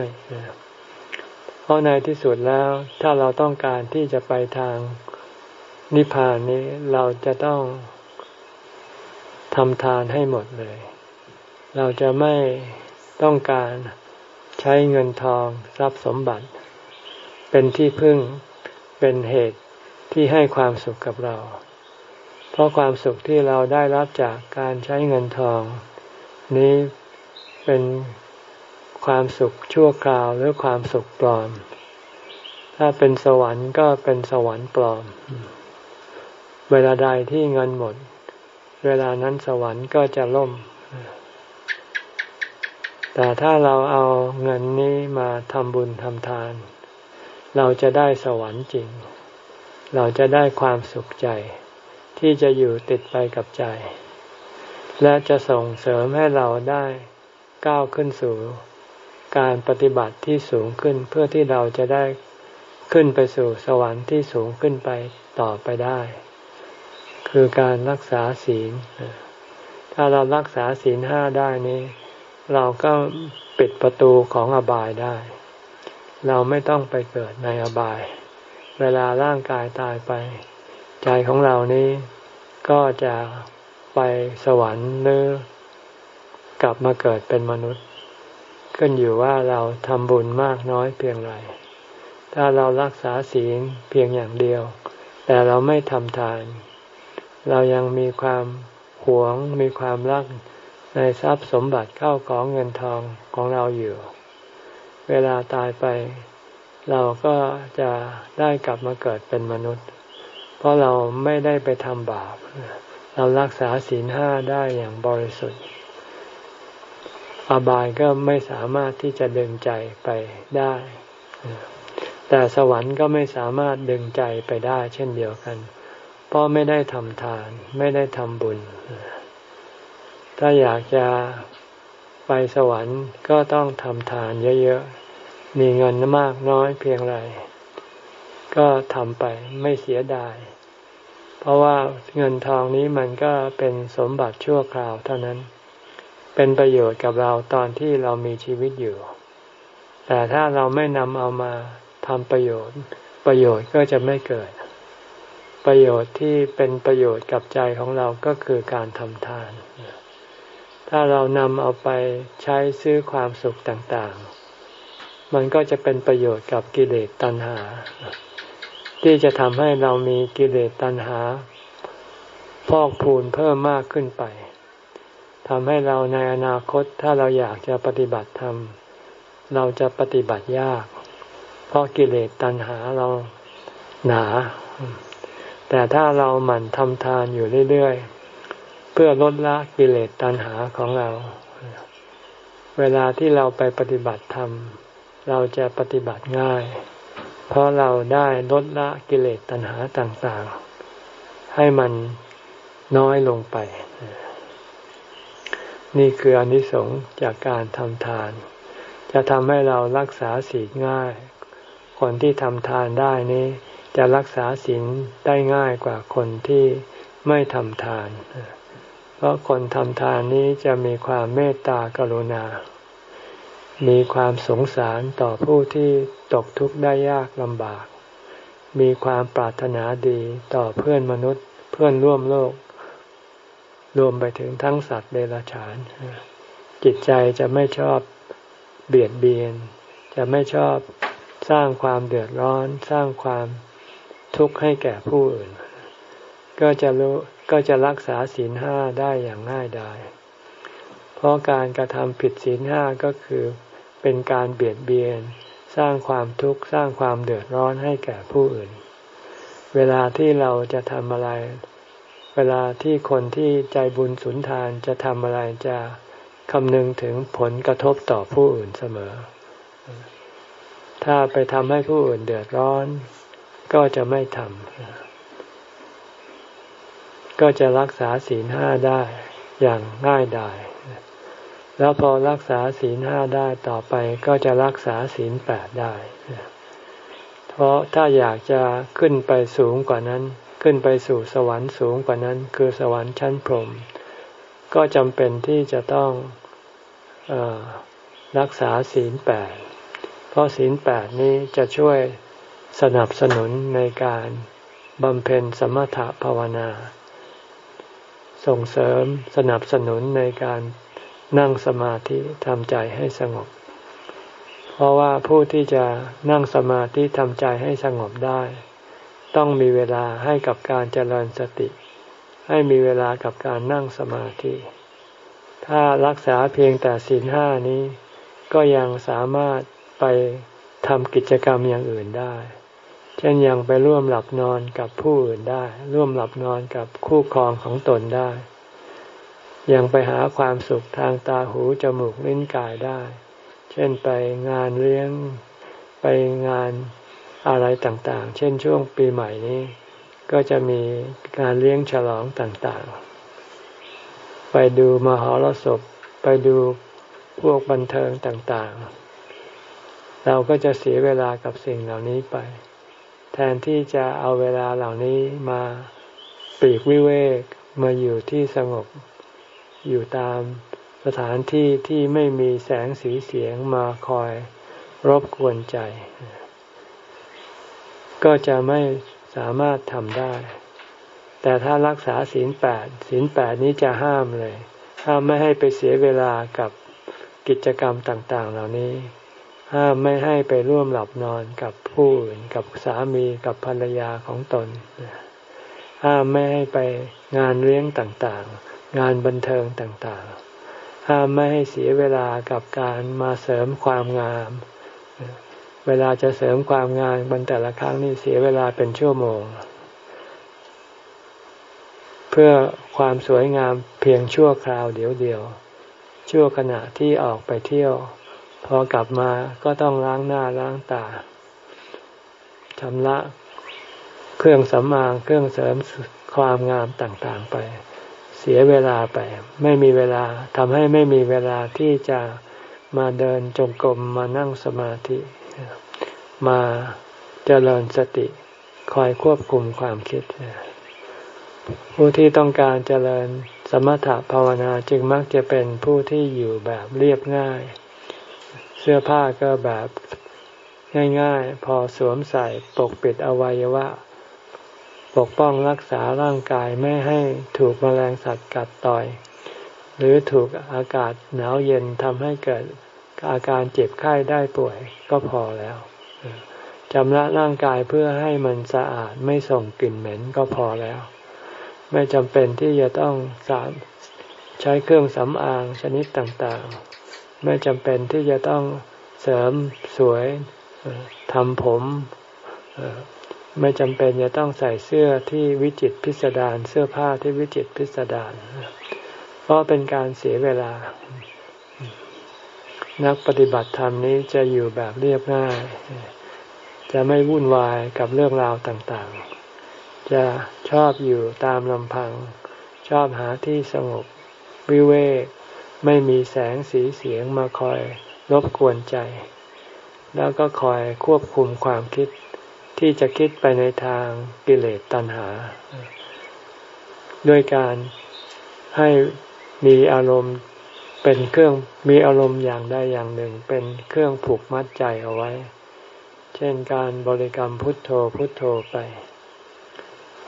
เพราะในที่สุดแล้วถ้าเราต้องการที่จะไปทางนิพพานนี้เราจะต้องทำทานให้หมดเลย เราจะไม่ต้องการใช้เงินทองทรัพย์สมบัติ เป็นที่พึ่งเป็นเหตุที่ให้ความสุขกับเรา ราะความสุขที่เราได้รับจากการใช้เงินทอง นี้เป็นความสุขชั่วคราวหรือความสุขปลอม ถ้าเป็นสวรรค์ก็เป็นสวรรค์ปลอม เวลาใดที่เงินหมด เวลานั้นสวรรค์ก็จะล่ม แต่ถ้าเราเอาเงินนี้มาทำบุญทำทาน เราจะได้สวรรค์จริง เราจะได้ความสุขใจ ที่จะอยู่ติดไปกับใจ และจะส่งเสริมให้เราได้ก้าวขึ้นสู่การปฏิบัติที่สูงขึ้นเพื่อที่เราจะได้ขึ้นไปสู่สวรรค์ที่สูงขึ้นไปต่อไปได้ คือการรักษาศีล ถ้าเรารักษาศีลห้าได้นี้ เราก็ปิดประตูของอบายได้ เราไม่ต้องไปเกิดในอบาย เวลาร่างกายตายไป ใจของเรานี้ก็จะไปสวรรค์หรือกลับมาเกิดเป็นมนุษย์ ขึ้นอยู่ว่าเราทำบุญมากน้อยเพียงไร ถ้าเรารักษาศีลเพียงอย่างเดียว แต่เราไม่ทำทาน เรายังมีความหวงมีความรักในทรัพย์สมบัติเข้าของเงินทองของเราอยู่ เวลาตายไป เราก็จะได้กลับมาเกิดเป็นมนุษย์ เพราะเราไม่ได้ไปทำบาป เรารักษาศีลห้าได้อย่างบริสุทธิ์ อบายก็ไม่สามารถที่จะดึงใจไปได้ แต่สวรรค์ก็ไม่สามารถดึงใจไปได้เช่นเดียวกัน เพราะไม่ได้ทำทาน ไม่ได้ทำบุญ ถ้าอยากจะไปสวรรค์ก็ต้องทำทานเยอะๆ มีเงินมากน้อยเพียงไร ก็ทำไปไม่เสียดาย เพราะว่าเงินทองนี้มันก็เป็นสมบัติชั่วคราวเท่านั้น เป็นประโยชน์กับเราตอนที่เรามีชีวิตอยู่ แต่ถ้าเราไม่นำเอามาทำประโยชน์ ประโยชน์ก็จะไม่เกิด ประโยชน์ที่เป็นประโยชน์กับใจของเราก็คือการทำทาน ถ้าเรานำเอาไปใช้ซื้อความสุขต่างๆ มันก็จะเป็นประโยชน์กับกิเลสตัณหา ที่จะทำให้เรามีกิเลสตัณหา พอกพูนเพิ่มมากขึ้นไปทำให้เราในอนาคตถ้าเราอยากจะปฏิบัติธรรม เราจะปฏิบัติยาก เพราะกิเลสตัณหาเราหนา แต่ถ้าเราหมั่นทำทานอยู่เรื่อยๆ เพื่อลดละกิเลสตัณหาของเรา เวลาที่เราไปปฏิบัติธรรม เราจะปฏิบัติง่าย เพราะเราได้ลดละกิเลสตัณหาต่างๆ ให้มันน้อยลงไป นี่คืออนิสงส์จากการทำทาน จะทำให้เรารักษาศีลง่าย คนที่ทำทานได้นี้ จะรักษาศีลได้ง่ายกว่าคนที่ไม่ทำทาน เพราะคนทำทานนี้จะมีความเมตตากรุณา มีความสงสารต่อผู้ที่ตกทุกข์ได้ยากลำบาก มีความปรารถนาดีต่อเพื่อนมนุษย์ เพื่อนร่วมโลก รวมไปถึงทั้งสัตว์เดรัจฉาน จิตใจจะไม่ชอบเบียดเบียน จะไม่ชอบสร้างความเดือดร้อน สร้างความทุกข์ให้แก่ผู้อื่น ก็จะรู้ก็จะรักษาศีลห้าได้อย่างง่ายดายเพราะการกระทำผิดศีลห้าก็คือ เป็นการเบียดเบียน สร้างความทุกข์สร้างความเดือดร้อนให้แก่ผู้อื่น เวลาที่เราจะทำอะไร เวลาที่คนที่ใจบุญสุนทานจะทำอะไรจะคำนึงถึงผลกระทบต่อผู้อื่นเสมอ ถ้าไปทำให้ผู้อื่นเดือดร้อน ก็จะไม่ทำก็จะรักษาศีลห้าได้อย่างง่ายดาย แล้วพอรักษาศีลห้าได้ต่อไปก็จะรักษาศีลแปดได้ เพราะถ้าอยากจะขึ้นไปสูงกว่านั้น ขึ้นไปสู่สวรรค์สูงกว่านั้น คือสวรรค์ชั้นพรหมก็จำเป็นที่จะต้องอรักษาศีลแปดเพราะศีลแปดนี้จะช่วยสนับสนุนในการบำเพ็ญสมถะภาวนา ส่งเสริมสนับสนุนในการ นั่งสมาธิทำใจให้สงบ เพราะว่าผู้ที่จะนั่งสมาธิทำใจให้สงบได้ ต้องมีเวลาให้กับการเจริญสติ ให้มีเวลากับการนั่งสมาธิ ถ้ารักษาเพียงแต่ศีลห้านี้ ก็ยังสามารถไปทำกิจกรรมอย่างอื่นได้ เช่นยังไปร่วมหลับนอนกับผู้อื่นได้ ร่วมหลับนอนกับคู่ครองของตนได้ ยังไปหาความสุขทางตาหูจมูกลิ้นกายได้ เช่นไปงานเลี้ยงไปงานอะไรต่างๆ เช่นช่วงปีใหม่นี้ ก็จะมีการเลี้ยงฉลองต่างๆ ไปดูมหรสพ ไปดูพวกบันเทิงต่างๆ เราก็จะเสียเวลากับสิ่งเหล่านี้ไป แทนที่จะเอาเวลาเหล่านี้มาปีกวิเวกมาอยู่ที่สงบ อยู่ตามสถานที่ที่ไม่มีแสงสีเสียงมาคอยรบกวนใจ ก็จะไม่สามารถทำได้ แต่ถ้ารักษาศีลแปดศีลแปดนี้จะห้ามเลย ห้ามไม่ให้ไปเสียเวลากับกิจกรรมต่าง ๆ เหล่านี้ ห้ามไม่ให้ไปร่วมหลับนอนกับผู้อื่นกับสามีกับภรรยาของตน ห้ามไม่ให้ไปงานเลี้ยงต่าง ๆ งานบันเทิงต่างๆ ห้ามไม่ให้เสียเวลากับการมาเสริมความงาม เวลาจะเสริมความงามบนแต่ละครั้งนี่เสียเวลาเป็นชั่วโมง เพื่อความสวยงามเพียงชั่วคราวเดียวเดียว ชั่วขณะที่ออกไปเที่ยว พอกลับมาก็ต้องล้างหน้าล้างตาชำระเครื่องสำอางเครื่องเสริมความงามต่างๆไป เสียเวลาไป ไม่มีเวลาทำให้ไม่มีเวลาที่จะมาเดินจงกรมมานั่งสมาธิ มาเจริญสติคอยควบคุมความคิด ผู้ที่ต้องการเจริญสมถะภาวนาจึงมักจะเป็นผู้ที่อยู่แบบเรียบง่าย เสื้อผ้าก็แบบง่ายๆ พอสวมใส่ปกปิดอวัยวะ ปกป้องรักษาร่างกายไม่ให้ถูกแมลงสัตว์กัดต่อย หรือถูกอากาศหนาวเย็นทำให้เกิดอาการเจ็บไข้ได้ป่วยก็พอแล้วจำละร่างกายเพื่อให้มันสะอาดไม่ส่งกลิ่นเหม็นก็พอแล้ว ไม่จำเป็นที่จะต้องสาใช้เครื่องสำอางชนิดต่างๆ ไม่จำเป็นที่จะต้องเสริมสวยทำผม ไม่จำเป็นจะต้องใส่เสื้อที่วิจิตพิสดารเสื้อผ้าที่วิจิตพิสดารเพราะเป็นการเสียเวลา นักปฏิบัติธรรมนี้จะอยู่แบบเรียบง่าย จะไม่วุ่นวายกับเรื่องราวต่างๆ จะชอบอยู่ตามลำพัง ชอบหาที่สงบวิเวกไม่มีแสงสีเสียงมาคอยรบกวนใจ แล้วก็คอยควบคุมความคิด ที่จะคิดไปในทางกิเลสตัณหา ด้วยการให้มีอารมณ์เป็นเครื่องมีอารมณ์อย่างใดอย่างหนึ่ง เป็นเครื่องผูกมัดใจเอาไว้ เช่นการบริกรรมพุทโธพุทโธไป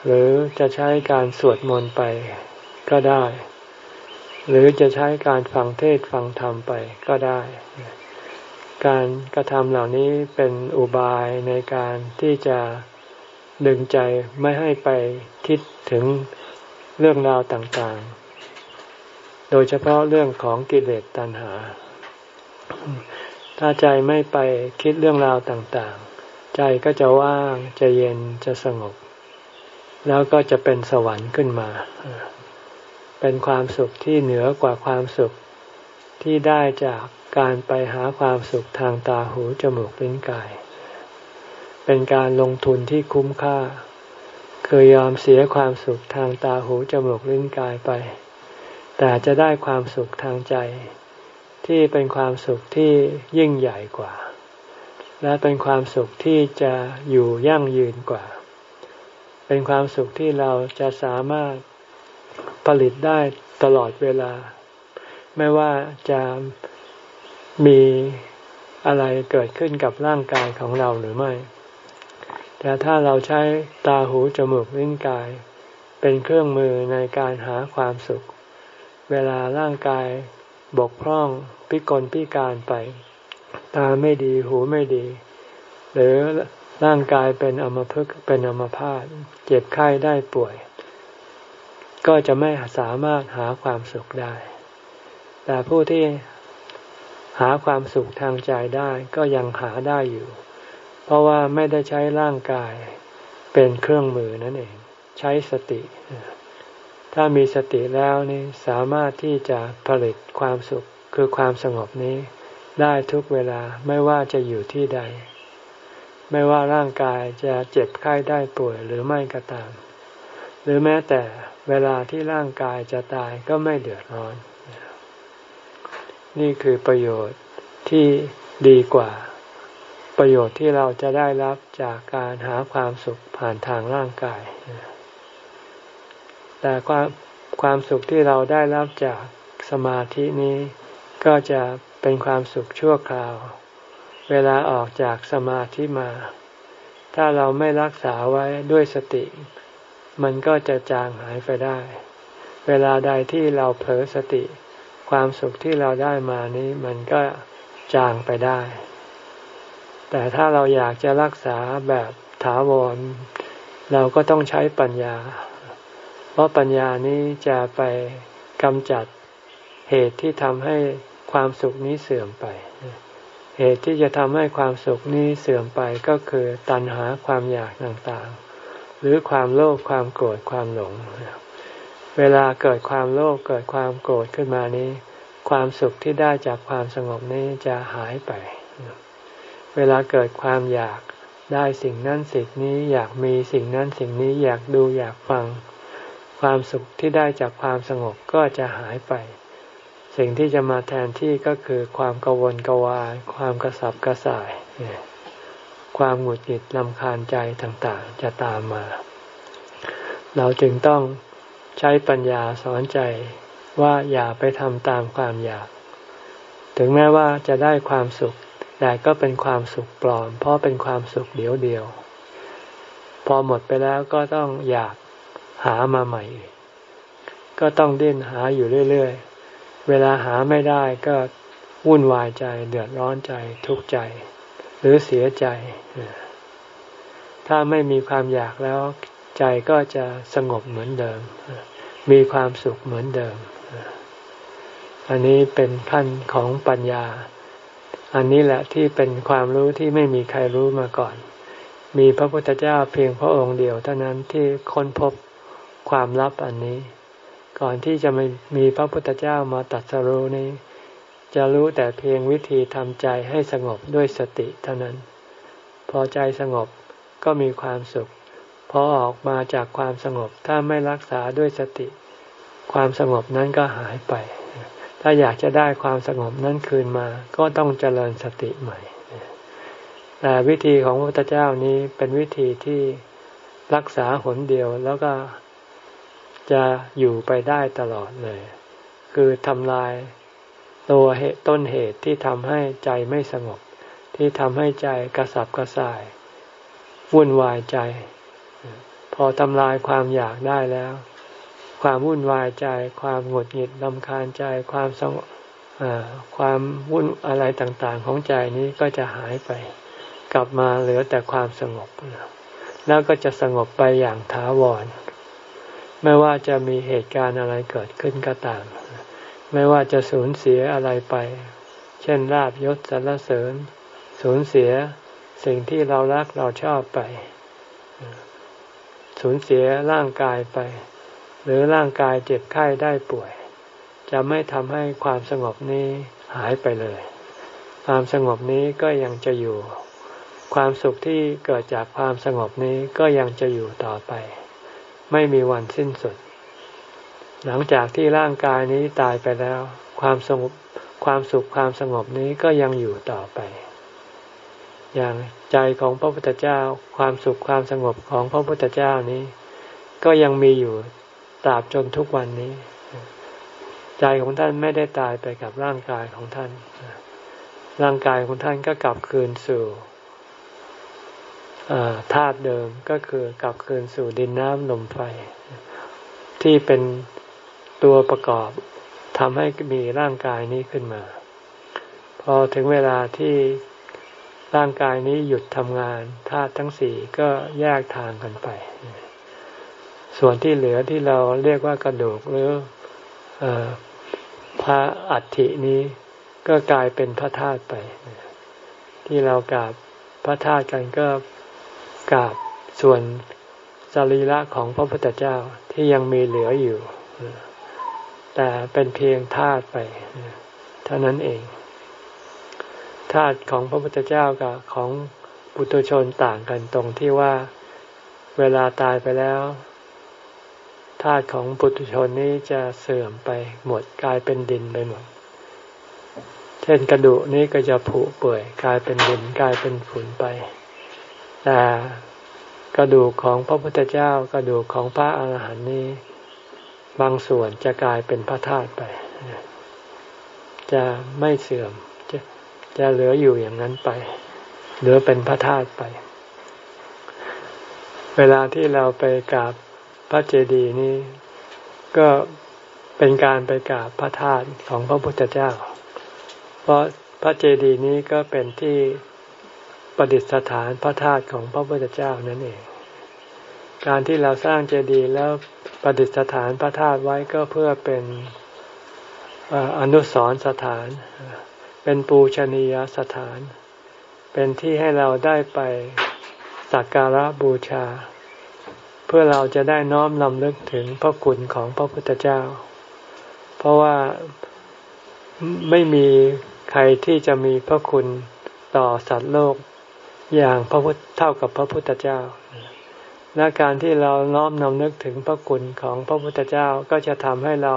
หรือจะใช้การสวดมนต์ไปก็ได้ หรือจะใช้การฟังเทศฟังธรรมไปก็ได้ การกระทำเหล่านี้เป็นอุบายในการที่จะดึงใจไม่ให้ไปคิดถึงเรื่องราวต่างๆ โดยเฉพาะเรื่องของกิเลสตัณหา ถ้าใจไม่ไปคิดเรื่องราวต่างๆ ใจก็จะว่าง จะเย็น จะสงบ แล้วก็จะเป็นสวรรค์ขึ้นมา เป็นความสุขที่เหนือกว่าความสุข ที่ได้จากการไปหาความสุขทางตาหูจมูกลิ้นกาย เป็นการลงทุนที่คุ้มค่าเคยยอมเสียความสุขทางตาหูจมูกลิ้นกายไป แต่จะได้ความสุขทางใจ ที่เป็นความสุขที่ยิ่งใหญ่กว่า และเป็นความสุขที่จะอยู่ยั่งยืนกว่า เป็นความสุขที่เราจะสามารถผลิตได้ตลอดเวลา ไม่ว่าจะมีอะไรเกิดขึ้นกับร่างกายของเราหรือไม่ แต่ถ้าเราใช้ตาหูจมูกลิ้นกาย เป็นเครื่องมือในการหาความสุข เวลาร่างกายบกพร่องพิกลพิการไป ตาไม่ดีหูไม่ดี หรือร่างกายเป็นอมพึกเป็นอมพาตเจ็บไข้ได้ป่วย ก็จะไม่สามารถหาความสุขได้ แต่ผู้ที่หาความสุขทางใจได้ก็ยังหาได้อยู่ เพราะว่าไม่ได้ใช้ร่างกายเป็นเครื่องมือนั่นเอง ใช้สติ ถ้ามีสติแล้วนี่สามารถที่จะผลิตความสุขคือความสงบนี้ ได้ทุกเวลาไม่ว่าจะอยู่ที่ใด ไม่ว่าร่างกายจะเจ็บไข้ได้ป่วยหรือไม่ก็ตาม หรือแม้แต่เวลาที่ร่างกายจะตายก็ไม่เดือดร้อน นี่คือประโยชน์ที่ดีกว่า ประโยชน์ที่เราจะได้รับจากการหาความสุขผ่านทางร่างกาย แต่ความความสุขที่เราได้รับจากสมาธินี้ ก็จะเป็นความสุขชั่วคราว เวลาออกจากสมาธิมา ถ้าเราไม่รักษาไว้ด้วยสติ มันก็จะจางหายไปได้ เวลาใดที่เราเผลอสติ ความสุขที่เราได้มานี้มันก็จางไปได้ แต่ถ้าเราอยากจะรักษาแบบถาวร เราก็ต้องใช้ปัญญา เพราะปัญญานี้จะไปกำจัดเหตุที่ทำให้ความสุขนี้เสื่อมไป เหตุที่จะทำให้ความสุขนี้เสื่อมไปก็คือตัณหาความอยากต่างๆ หรือความโลภความโกรธความหลง เวลาเกิดความโลภเกิดความโกรธขึ้นมานี้ ความสุขที่ได้จากความสงบนี้จะหายไป เวลาเกิดความอยากได้สิ่งนั้นสิ่งนี้อยากมีสิ่งนั้นสิ่งนี้อยากดูอยากฟัง ความสุขที่ได้จากความสงบก็จะหายไป สิ่งที่จะมาแทนที่ก็คือความกังวลกวาย ความกระสับกระส่าย ความหงุดหงิดลำคาญใจต่างๆ จะตามมา เราจึงต้อง ใช้ปัญญาสอนใจว่าอย่าไปทำตามความอยาก ถึงแม้ว่าจะได้ความสุข แต่ก็เป็นความสุขปลอม เพราะเป็นความสุขเดียวเดียว พอหมดไปแล้วก็ต้องอยากหามาใหม่ ก็ต้องดิ้นหาอยู่เรื่อยๆ เวลาหาไม่ได้ก็วุ่นวายใจเดือดร้อนใจทุกข์ใจ หรือเสียใจ ถ้าไม่มีความอยากแล้ว ใจก็จะสงบเหมือนเดิม มีความสุขเหมือนเดิม อันนี้เป็นขั้นของปัญญา อันนี้แหละที่เป็นความรู้ที่ไม่มีใครรู้มาก่อน มีพระพุทธเจ้าเพียงพระองค์เดียวเท่านั้นที่ค้นพบความลับอันนี้ ก่อนที่จะมีมีพระพุทธเจ้ามาตัดสรู้นี้ จะรู้แต่เพียงวิธีทำใจให้สงบด้วยสติเท่านั้น พอใจสงบก็มีความสุข พอออกมาจากความสงบถ้าไม่รักษาด้วยสติ ความสงบนั้นก็หายไป ถ้าอยากจะได้ความสงบนั้นคืนมาก็ต้องเจริญสติใหม่ แต่วิธีของพระพุทธเจ้านี้เป็นวิธีที่รักษาหนเดียวแล้วก็จะอยู่ไปได้ตลอดเลย คือทำลายตัวเหตุต้นเหตุที่ทำให้ใจไม่สงบ ที่ทำให้ใจกระสับกระส่ายวุ่นวายใจ พอทำลายความอยากได้แล้ว ความวุ่นวายใจ ความหงุดหงิดลำคาญใจ ความสงความวุ่นอะไรต่างๆ ของใจนี้ก็จะหายไป กลับมาเหลือแต่ความสงบ แล้วก็จะสงบไปอย่างถาวร ไม่ว่าจะมีเหตุการณ์อะไรเกิดขึ้นก็ตาม ไม่ว่าจะสูญเสียอะไรไป เช่นลาบยศสรรเสริญ สูญเสียสิ่งที่เรารักเราชอบไป สูญเสียร่างกายไป หรือร่างกายเจ็บไข้ได้ป่วย จะไม่ทำให้ความสงบนี้หายไปเลย ความสงบนี้ก็ยังจะอยู่ ความสุขที่เกิดจากความสงบนี้ก็ยังจะอยู่ต่อไป ไม่มีวันสิ้นสุด หลังจากที่ร่างกายนี้ตายไปแล้ว ความสงบความสุขความสงบนี้ก็ยังอยู่ต่อไป อย่างใจของพระพุทธเจ้า ความสุขความสงบของพระพุทธเจ้านี้ ก็ยังมีอยู่ตราบจนทุกวันนี้ ใจของท่านไม่ได้ตายไปกับร่างกายของท่าน ร่างกายของท่านก็กลับคืนสู่ธาตุเดิมก็คือกลับคืนสู่ดินน้ำลมไฟ ที่เป็นตัวประกอบทำให้มีร่างกายนี้ขึ้นมา พอถึงเวลาที่ ร่างกายนี้หยุดทำงานธาตุทั้งสี่ก็แยกทางกันไป ส่วนที่เหลือที่เราเรียกว่ากระดูกหรือพระอัฐินี้ก็กลายเป็นพระธาตุไป ที่เรากราบพระธาตุกันก็กราบส่วนสรีระของพระพุทธเจ้าที่ยังมีเหลืออยู่ แต่เป็นเพียงธาตุไปเท่านั้นเอง ธาตุของพระพุทธเจ้ากับของปุถุชนต่างกันตรงที่ว่าเวลาตายไปแล้วธาตุของปุถุชนนี้จะเสื่อมไปหมดกลายเป็นดินไปหมด เช่นกระดูกนี้ก็จะผุเปื่อยกลายเป็นดินกลายเป็นฝุ่นไป แต่กระดูกของพระพุทธเจ้ากระดูกของพระอาหารหันต์นี้ บางส่วนจะกลายเป็นพระธาตุไป จะไม่เสื่อม จะเหลืออยู่อย่างนั้นไป เหลือเป็นพระธาตุไป เวลาที่เราไปกราบพระเจดีย์นี้ ก็เป็นการไปกราบพระธาตุของพระพุทธเจ้า เพราะพระเจดีย์นี้ก็เป็นที่ประดิษฐานพระธาตุของพระพุทธเจ้านั่นเอง การที่เราสร้างเจดีย์แล้วประดิษฐานพระธาตุไว้ก็เพื่อเป็นอนุสรสถาน เป็นปูชนียสถาน เป็นที่ให้เราได้ไปสักการะบูชา เพื่อเราจะได้น้อมลำลึกถึงพระคุณของพระพุทธเจ้า เพราะว่าไม่มีใครที่จะมีพระคุณต่อสัตว์โลกอย่างพระพุทธเท่ากับพระพุทธเจ้า และการที่เราน้อมนำนึกถึงพระคุณของพระพุทธเจ้าก็จะทำให้เรา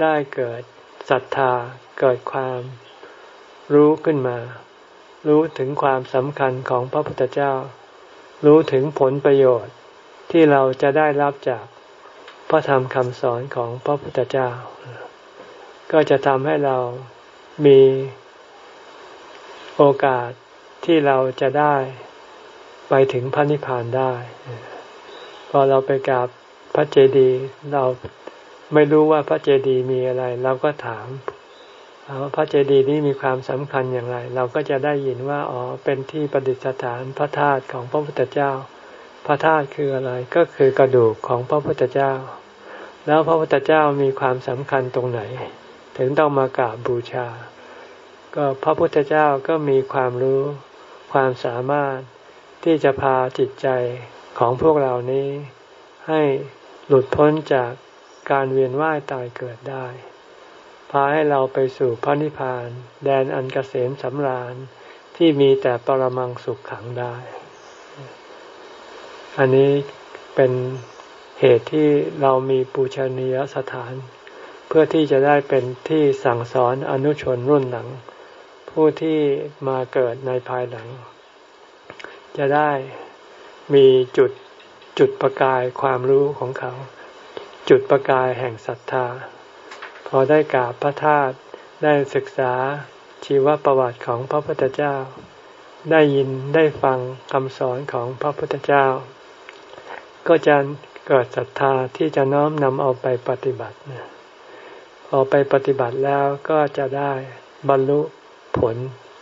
ได้เกิดศรัทธาเกิดความ รู้ขึ้นมา รู้ถึงความสำคัญของพระพุทธเจ้า รู้ถึงผลประโยชน์ที่เราจะได้รับจากพระธรรมคำสอนของพระพุทธเจ้า ก็จะทำให้เรามีโอกาสที่เราจะได้ไปถึงพระนิพพานได้ พอเราไปกราบพระเจดีย์เราไม่รู้ว่าพระเจดีย์มีอะไร เราก็ถาม พระเจดีย์นี้มีความสำคัญอย่างไร เราก็จะได้ยินว่าอ๋อเป็นที่ประดิษฐานพระธาตุของพระพุทธเจ้า พระธาตุคืออะไรก็คือกระดูกของพระพุทธเจ้า แล้วพระพุทธเจ้ามีความสำคัญตรงไหน ถึงต้องมากราบบูชา ก็พระพุทธเจ้าก็มีความรู้ความสามารถที่จะพาจิตใจของพวกเรานี้ ให้หลุดพ้นจากการเวียนว่ายตายเกิดได้าให้เราไปสู่พระนิพพาน แดนอันกเกษมสำราญที่มีแต่ปรมังสุขขังได้ อันนี้เป็นเหตุที่เรามีปูชนียสถาน เพื่อที่จะได้เป็นที่สั่งสอนอนุชนรุ่นหลัง ผู้ที่มาเกิดในภายหลัง จะได้มีจุดจุดประกายความรู้ของเขา จุดประกายแห่งศรัทธา พอได้กราบพระธาตุได้ศึกษาชีวประวัติของพระพุทธเจ้า ได้ยินได้ฟังคำสอนของพระพุทธเจ้า ก็จะเกิดศรัทธาที่จะน้อมนำเอาไปปฏิบัติพอไปปฏิบัติแล้วก็จะได้บรรลุผล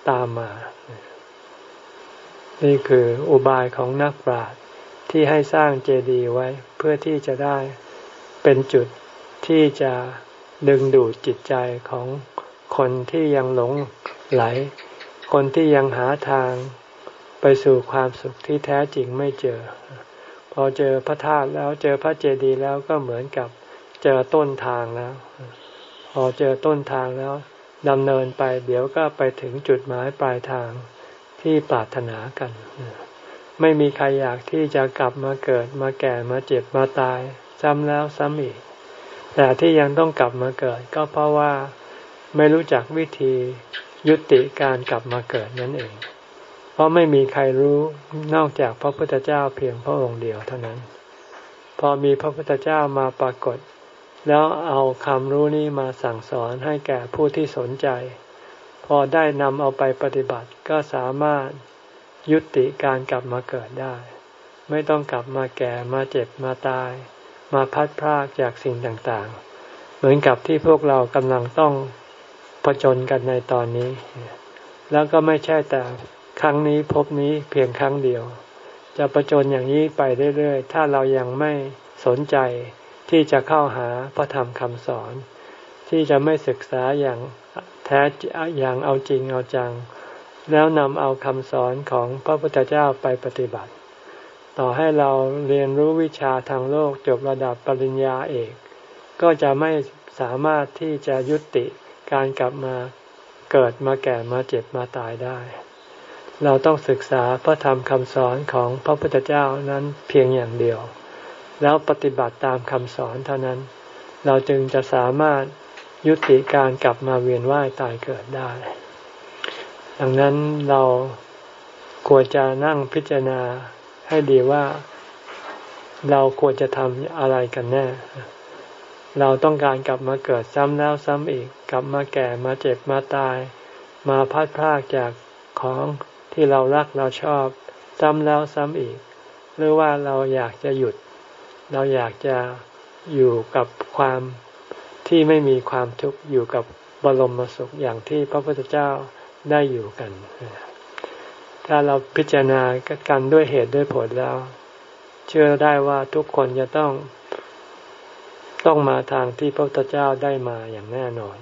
ตามมา นี่คืออุบายของนักปราชญ์ที่ให้สร้างเจดีย์ไว้เพื่อที่จะได้เป็นจุดที่จะ ดึงดูดจิตใจของคนที่ยังหลงไหล คนที่ยังหาทางไปสู่ความสุขที่แท้จริงไม่เจอ พอเจอพระธาตุแล้วเจอพระเจดีย์แล้วก็เหมือนกับเจอต้นทางแล้ว พอเจอต้นทางแล้วดำเนินไปเดี๋ยวก็ไปถึงจุดหมายปลายทางที่ปรารถนากัน ไม่มีใครอยากที่จะกลับมาเกิดมาแก่มาเจ็บมาตาย ซ้ำแล้วซ้ำอีก แต่ที่ยังต้องกลับมาเกิด ก็เพราะว่าไม่รู้จักวิธียุติการกลับมาเกิดนั่นเอง เพราะไม่มีใครรู้นอกจากพระพุทธเจ้าเพียงพระองค์เดียวเท่านั้น พอมีพระพุทธเจ้ามาปรากฏ แล้วเอาคำรู้นี้มาสั่งสอนให้แก่ผู้ที่สนใจ พอได้นำเอาไปปฏิบัติก็สามารถยุติการกลับมาเกิดได้ ไม่ต้องกลับมาแก่มาเจ็บมาตาย มาพัดพรากจากสิ่งต่างๆ เหมือนกับที่พวกเรากำลังต้องผจญกันในตอนนี้ แล้วก็ไม่ใช่แต่ครั้งนี้พบนี้เพียงครั้งเดียว จะผจญอย่างนี้ไปเรื่อยๆ ถ้าเรายังไม่สนใจที่จะเข้าหาพระธรรมคำสอน ที่จะไม่ศึกษาอย่างแท้อย่างเอาจริงเอาจัง แล้วนำเอาคำสอนของพระพุทธเจ้าไปปฏิบัติ ต่อให้เราเรียนรู้วิชาทางโลกจบระดับปริญญาเอก ก็จะไม่สามารถที่จะยุติการกลับมาเกิดมาแก่มาเจ็บมาตายได้ เราต้องศึกษาพระธรรมคำสอนของพระพุทธเจ้านั้นเพียงอย่างเดียว แล้วปฏิบัติตามคำสอนเท่านั้น เราจึงจะสามารถยุติการกลับมาเวียนว่ายตายเกิดได้ ดังนั้นเราควรจะนั่งพิจารณา ให้ดีว่าเราควรจะทำอะไรกันแน่ เราต้องการกลับมาเกิดซ้ำแล้วซ้ำอีก กลับมาแก่มาเจ็บมาตาย มาพัดพรากจากของที่เรารักเราชอบ ซ้ำแล้วซ้ำอีก หรือว่าเราอยากจะหยุด เราอยากจะอยู่กับความที่ไม่มีความทุกข์อยู่กับบรมสุขอย่างที่พระพุทธเจ้าได้อยู่กัน ถ้าเราพิจารณากันด้วยเหตุด้วยผลแล้ว เชื่อได้ว่าทุกคนจะต้อง ต้องมาทางที่พระพุทธเจ้าได้มาอย่างแน่นอน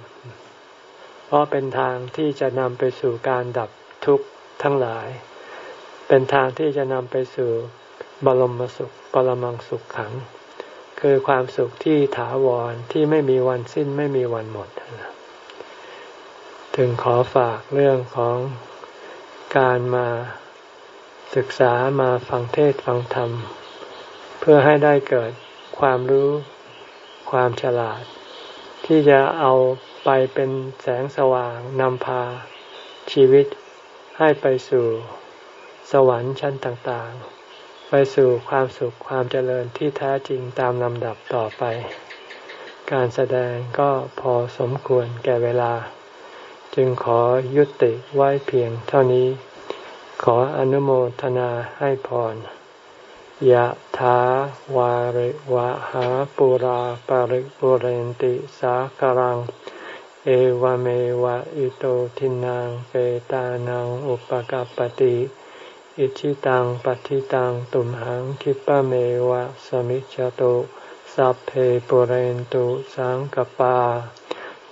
เพราะเป็นทางที่จะนำไปสู่การดับทุกข์ทั้งหลาย เป็นทางที่จะนำไปสู่บรมสุขปรมังสุขขัง คือความสุขที่ถาวรที่ไม่มีวันสิ้นไม่มีวันหมด ถึงขอฝากเรื่องของ การมาศึกษามาฟังเทศฟังธรรม เพื่อให้ได้เกิดความรู้ความฉลาด ที่จะเอาไปเป็นแสงสว่างนำพาชีวิตให้ไปสู่สวรรค์ชั้นต่างๆ ไปสู่ความสุขความเจริญที่แท้จริงตามลำดับต่อไป การแสดงก็พอสมควรแก่เวลา จึงขอยุติไว้เพียงเท่านี้ ขออนุโมทนาให้พรยะถาวาริวะหาปุราปาริปุเรนติสาคารัง เอวเมวะอิโตทินังเปตานังอุปกปติอิชิตังปฏิตังตุมหังคิปะเมวะสมิจจโตสัพเพปุเรนตุสังกปา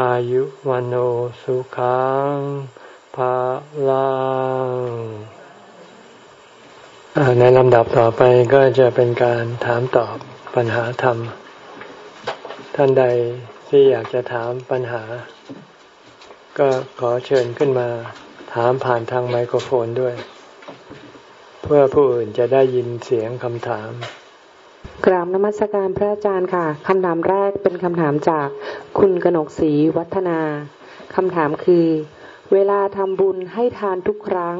อายุวันโอสุขังภาลังในลำดับต่อไปก็จะเป็นการถามตอบปัญหาธรรม ท่านใดที่อยากจะถามปัญหา ก็ขอเชิญขึ้นมาถามผ่านทางไมโครโฟนด้วย เพื่อผู้อื่นจะได้ยินเสียงคำถาม กราบนมัสการพระอาจารย์ค่ะคำถามแรกเป็นคำถามจากคุณกนกศรีวัฒนาคำถามคือ เวลาทำบุญให้ทานทุกครั้ง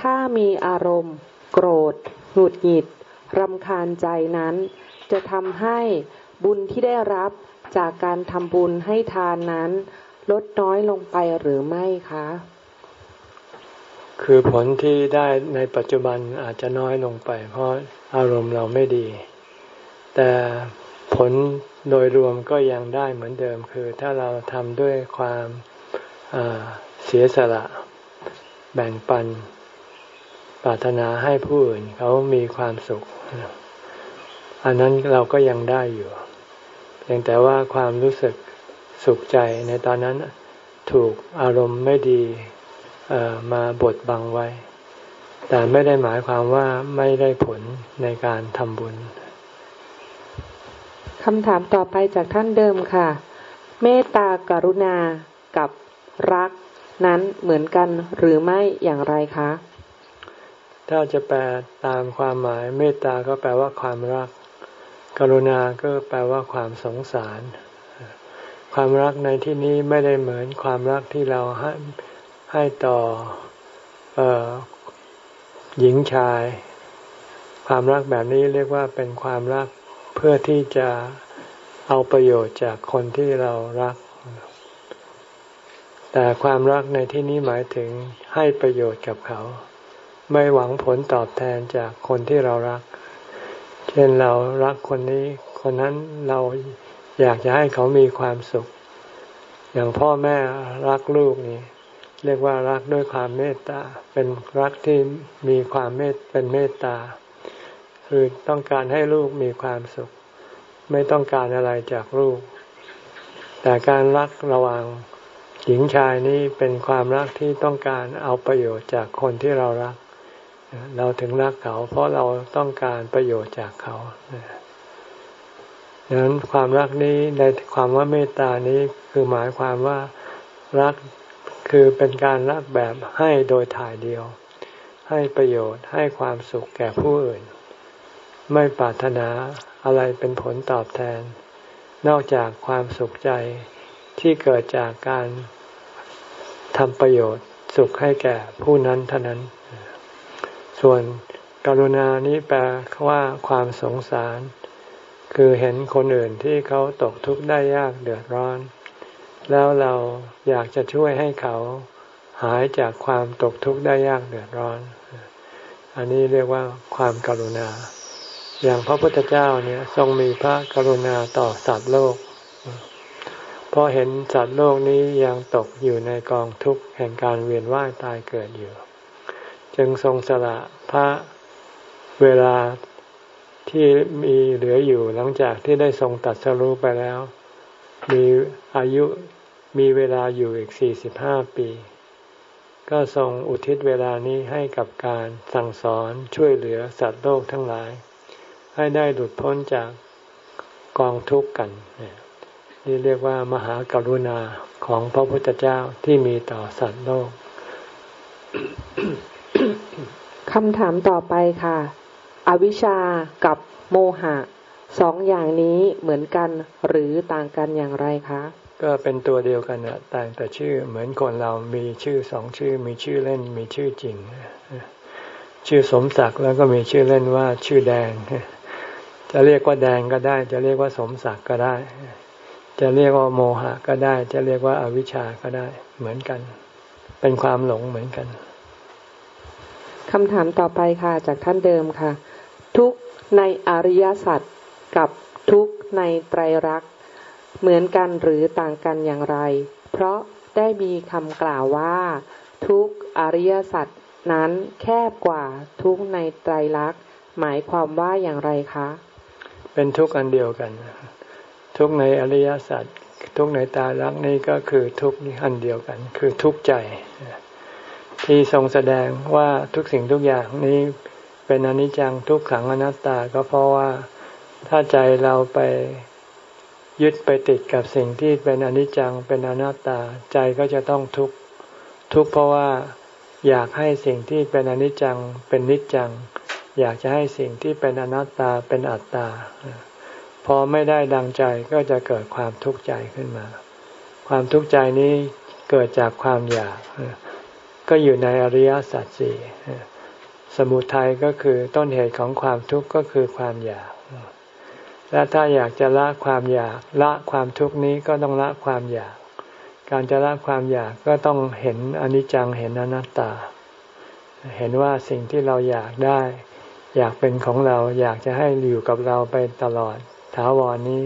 ถ้ามีอารมณ์ โกรธ หงุดหงิดรำคาญใจนั้น จะทำให้บุญที่ได้รับจากการทำบุญให้ทานนั้น ลดน้อยลงไปหรือไม่คะ คือผลที่ได้ในปัจจุบันอาจจะน้อยลงไป เพราะอารมณ์เราไม่ดี แต่ผลโดยรวมก็ยังได้เหมือนเดิมคือ ถ้าเราทำด้วยความเสียสละแบ่งปัน ปรารถนาให้ผู้อื่นเขามีความสุข อันนั้นเราก็ยังได้อยู่เพียงแต่ว่าความรู้สึกสุขใจในตอนนั้นถูกอารมณ์ไม่ดีมาบดบังไว้ แต่ไม่ได้หมายความว่าไม่ได้ผลในการทำบุญ คำถามต่อไปจากท่านเดิมค่ะ เมตตากรุณากับรักนั้นเหมือนกันหรือไม่อย่างไรคะ ถ้าจะแปลตามความหมาย เมตตาก็แปลว่าความรัก กรุณาก็แปลว่าความสงสาร ความรักในที่นี้ไม่ได้เหมือนความรักที่เราให้ให้ต่ออหญิงชาย ความรักแบบนี้เรียกว่าเป็นความรัก เพื่อที่จะเอาประโยชน์จากคนที่เรารัก แต่ความรักในที่นี้หมายถึงให้ประโยชน์กับเขา ไม่หวังผลตอบแทนจากคนที่เรารัก เช่นเรารักคนนี้ คนนั้นเราอยากจะให้เขามีความสุข อย่างพ่อแม่รักลูกนี่เรียกว่ารักด้วยความเมตตา เป็นรักที่มีความเมตเป็นเมตตา คือต้องการให้ลูกมีความสุข ไม่ต้องการอะไรจากลูก แต่การรักระหว่างหญิงชายนี้เป็นความรักที่ต้องการเอาประโยชน์จากคนที่เรารัก เราถึงรักเขา เพราะเราต้องการประโยชน์จากเขาดังนั้นความรักนี้ในความว่าเมตตานี้คือหมายความว่ารักคือเป็นการรักแบบให้โดยถ่ายเดียว ให้ประโยชน์ให้ความสุขแก่ผู้อื่น ไม่ปรารถนาอะไรเป็นผลตอบแทน นอกจากความสุขใจที่เกิดจากการทำประโยชน์สุขให้แก่ผู้นั้นเท่านั้น ส่วนกรุณานี้แปลว่าความสงสาร คือเห็นคนอื่นที่เขาตกทุกข์ได้ยากเดือดร้อน แล้วเราอยากจะช่วยให้เขาหายจากความตกทุกข์ได้ยากเดือดร้อน อันนี้เรียกว่าความกรุณา อย่างพระพุทธเจ้าเนี่ยทรงมีพระกรุณาต่อสัตว์โลกเพราะเห็นสัตว์โลกนี้ยังตกอยู่ในกองทุกข์แห่งการเวียนว่ายตายเกิดอยู่ จึงทรงสละพระเวลาที่มีเหลืออยู่หลังจากที่ได้ทรงตัดสรู้ไปแล้ว มีอายุมีเวลาอยู่อีกสี่สิบห้าปี ก็ทรงอุทิศเวลานี้ให้กับการสั่งสอนช่วยเหลือสัตว์โลกทั้งหลาย ให้ได้หลุดพ้นจากกองทุกข์กันนี่เรียกว่ามหากรุณาของพระพุทธเจ้าที่มีต่อสัตว์โลกคำถามต่อไปค่ะ อวิชากับโมหะสองอย่างนี้เหมือนกันหรือต่างกันอย่างไรคะ ก็เป็นตัวเดียวกันนะต่างแต่ชื่อเหมือนคนเรามีชื่อสองชื่อ มีชื่อเล่นมีชื่อจริง ชื่อสมศักดิ์แล้วก็มีชื่อเล่นว่าชื่อแดง จะเรียกว่าแดงก็ได้ จะเรียกว่าสมศักดิ์ก็ได้ จะเรียกว่าโมหะก็ได้ จะเรียกว่าอาวิชชาก็ได้ เหมือนกัน เป็นความหลงเหมือนกันคำถามต่อไปค่ะ จากท่านเดิมค่ะ ทุกในอริยสัจกับทุกในไตรลักษณ์เหมือนกันหรือต่างกันอย่างไร เพราะได้มีคำกล่าวว่า ทุกอริยสัจนั้นแคบกว่าทุกในไตรลักษณ์หมายความว่าอย่างไรคะ เป็นทุกข์อันเดียวกัน ทุกในอริยสัจทุกในตาลักนี่ก็คือทุกนี้อันเดียวกัน คือทุกข์ใจ ที่ทรงแสดงว่าทุกสิ่งทุกอย่างนี้เป็นอนิจจังทุกขังอนัตตาก็เพราะว่าถ้าใจเราไปยึดไปติดกับสิ่งที่เป็นอนิจจังเป็นอนัตตาใจก็จะต้องทุกข์ทุกข์เพราะว่าอยากให้สิ่งที่เป็นอนิจจังเป็นนิจจัง อยากจะให้สิ่งที่เป็นอนัตตาเป็นอัตตา พอไม่ได้ดังใจก็จะเกิดความทุกข์ใจขึ้นมา ความทุกข์ใจนี้เกิดจากความอยาก ก็อยู่ในอริยสัจสี่สมุทัยก็คือต้นเหตุของความทุกข์ก็คือความอยาก และถ้าอยากจะละความอยาก ละความทุกข์นี้ก็ต้องละความอยาก การจะละความอยากก็ต้องเห็นอนิจจังเห็นอนัตตา เห็นว่าสิ่งที่เราอยากได้ อยากเป็นของเราอยากจะให้อยู่กับเราไปตลอดถาวรนี้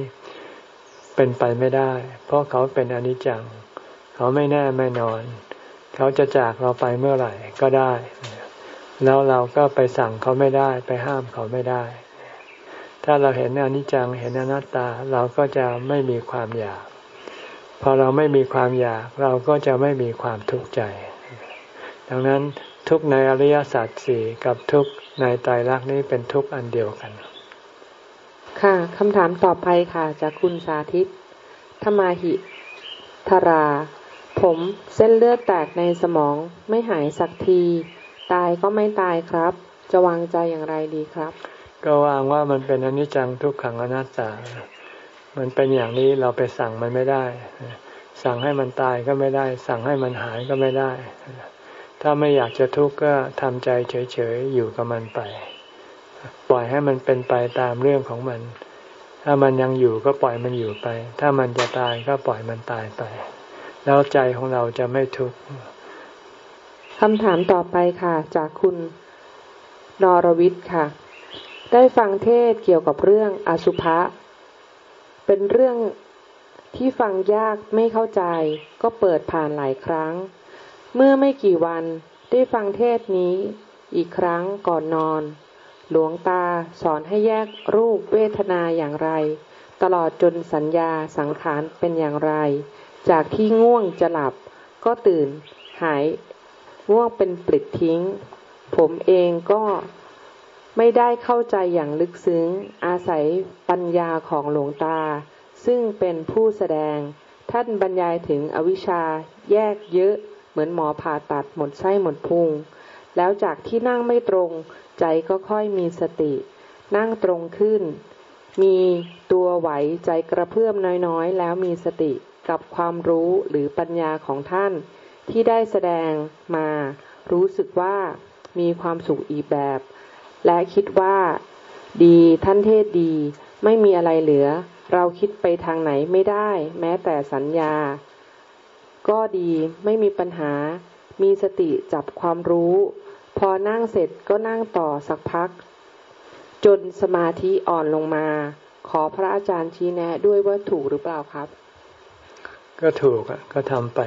เป็นไปไม่ได้ เพราะเขาเป็นอนิจจัง เขาไม่แน่ไม่นอน เขาจะจากเราไปเมื่อไหร่ก็ได้ แล้วเราก็ไปสั่งเขาไม่ได้ ไปห้ามเขาไม่ได้ ถ้าเราเห็นอนิจจังเห็นอนัตตาเราก็จะไม่มีความอยาก พอเราไม่มีความอยากเราก็จะไม่มีความทุกข์ใจ ดังนั้นทุกในอริยสัจสี่กับทุก ในไตรลักษณ์นี้เป็นทุกอันเดียวกัน ค่ะคำถามต่อไปค่ะ จากคุณสาธิตธมาหิธารา ผมเส้นเลือดแตกในสมองไม่หายสักที ตายก็ไม่ตายครับ จะวางใจอย่างไรดีครับ ก็วางว่ามันเป็นอนิจจังทุกขังอนัตตา มันเป็นอย่างนี้เราไปสั่งมันไม่ได้ สั่งให้มันตายก็ไม่ได้ สั่งให้มันหายก็ไม่ได้ ถ้าไม่อยากจะทุกข์ก็ทำใจเฉยๆอยู่กับมันไป ปล่อยให้มันเป็นไปตามเรื่องของมัน ถ้ามันยังอยู่ก็ปล่อยมันอยู่ไป ถ้ามันจะตายก็ปล่อยมันตายไป แล้วใจของเราจะไม่ทุกข์คำถามต่อไปค่ะ จากคุณนรวิทย์ค่ะ ได้ฟังเทศเกี่ยวกับเรื่องอสุภะเป็นเรื่องที่ฟังยากไม่เข้าใจ ก็เปิดผ่านหลายครั้ง เมื่อไม่กี่วันได้ฟังเทศนี้อีกครั้งก่อนนอน หลวงตาสอนให้แยกรูปเวทนาอย่างไร ตลอดจนสัญญาสังขารเป็นอย่างไร จากที่ง่วงจะหลับก็ตื่นหายง่วงเป็นปลิดทิ้ง ผมเองก็ไม่ได้เข้าใจอย่างลึกซึ้ง อาศัยปัญญาของหลวงตา ซึ่งเป็นผู้แสดง ท่านบรรยายถึงอวิชชาแยกเยอะ เหมือนหมอผ่าตัดหมดไส้หมดพุง แล้วจากที่นั่งไม่ตรง ใจก็ค่อยมีสติ นั่งตรงขึ้น มีตัวไหวใจกระเพื่อมน้อยๆ แล้วมีสติกับความรู้หรือปัญญาของท่านที่ได้แสดงมา รู้สึกว่ามีความสุขอีกแบบ และคิดว่า ดีท่านเทศดี ไม่มีอะไรเหลือ เราคิดไปทางไหนไม่ได้ แม้แต่สัญญา ก็ดีไม่มีปัญหา มีสติจับความรู้ พอนั่งเสร็จก็นั่งต่อสักพัก จนสมาธิอ่อนลงมา ขอพระอาจารย์ชี้แนะด้วยว่าถูกหรือเปล่าครับ ก็ถูกก็ทำไป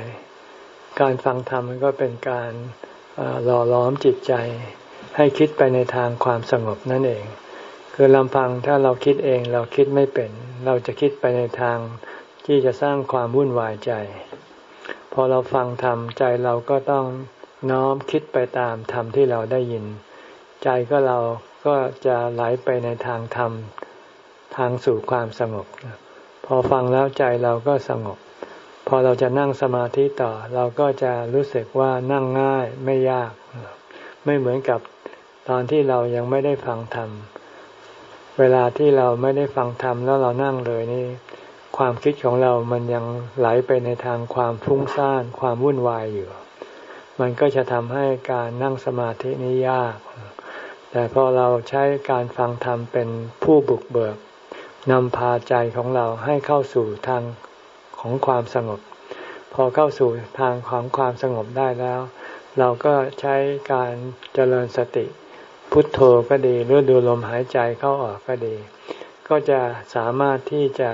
การฟังธรรมมันก็เป็นการหล่อล้อมจิตใจ ให้คิดไปในทางความสงบนั่นเอง คือลำพังถ้าเราคิดเองเราคิดไม่เป็น เราจะคิดไปในทางที่จะสร้างความวุ่นวายใจ พอเราฟังธรรมใจเราก็ต้องน้อมคิดไปตามธรรมที่เราได้ยิน ใจก็เราก็จะไหลไปในทางธรรม ทางสู่ความสงบ พอฟังแล้วใจเราก็สงบ พอเราจะนั่งสมาธิต่อ เราก็จะรู้สึกว่านั่งง่ายไม่ยาก ไม่เหมือนกับตอนที่เรายังไม่ได้ฟังธรรม เวลาที่เราไม่ได้ฟังธรรมแล้วเรานั่งเลยนี่ ความคิดของเรามันยังไหลไปในทางความฟุ้งซ่านความวุ่นวายอยู่ มันก็จะทำให้การนั่งสมาธินี้ยาก แต่พอเราใช้การฟังธรรมเป็นผู้บุกเบิกนำพาใจของเราให้เข้าสู่ทางของความสงบ พอเข้าสู่ทางของความสงบได้แล้ว เราก็ใช้การเจริญสติ พุทโธก็ดีหรือดูลมหายใจเข้าออกก็ดี ก็จะสามารถที่จะ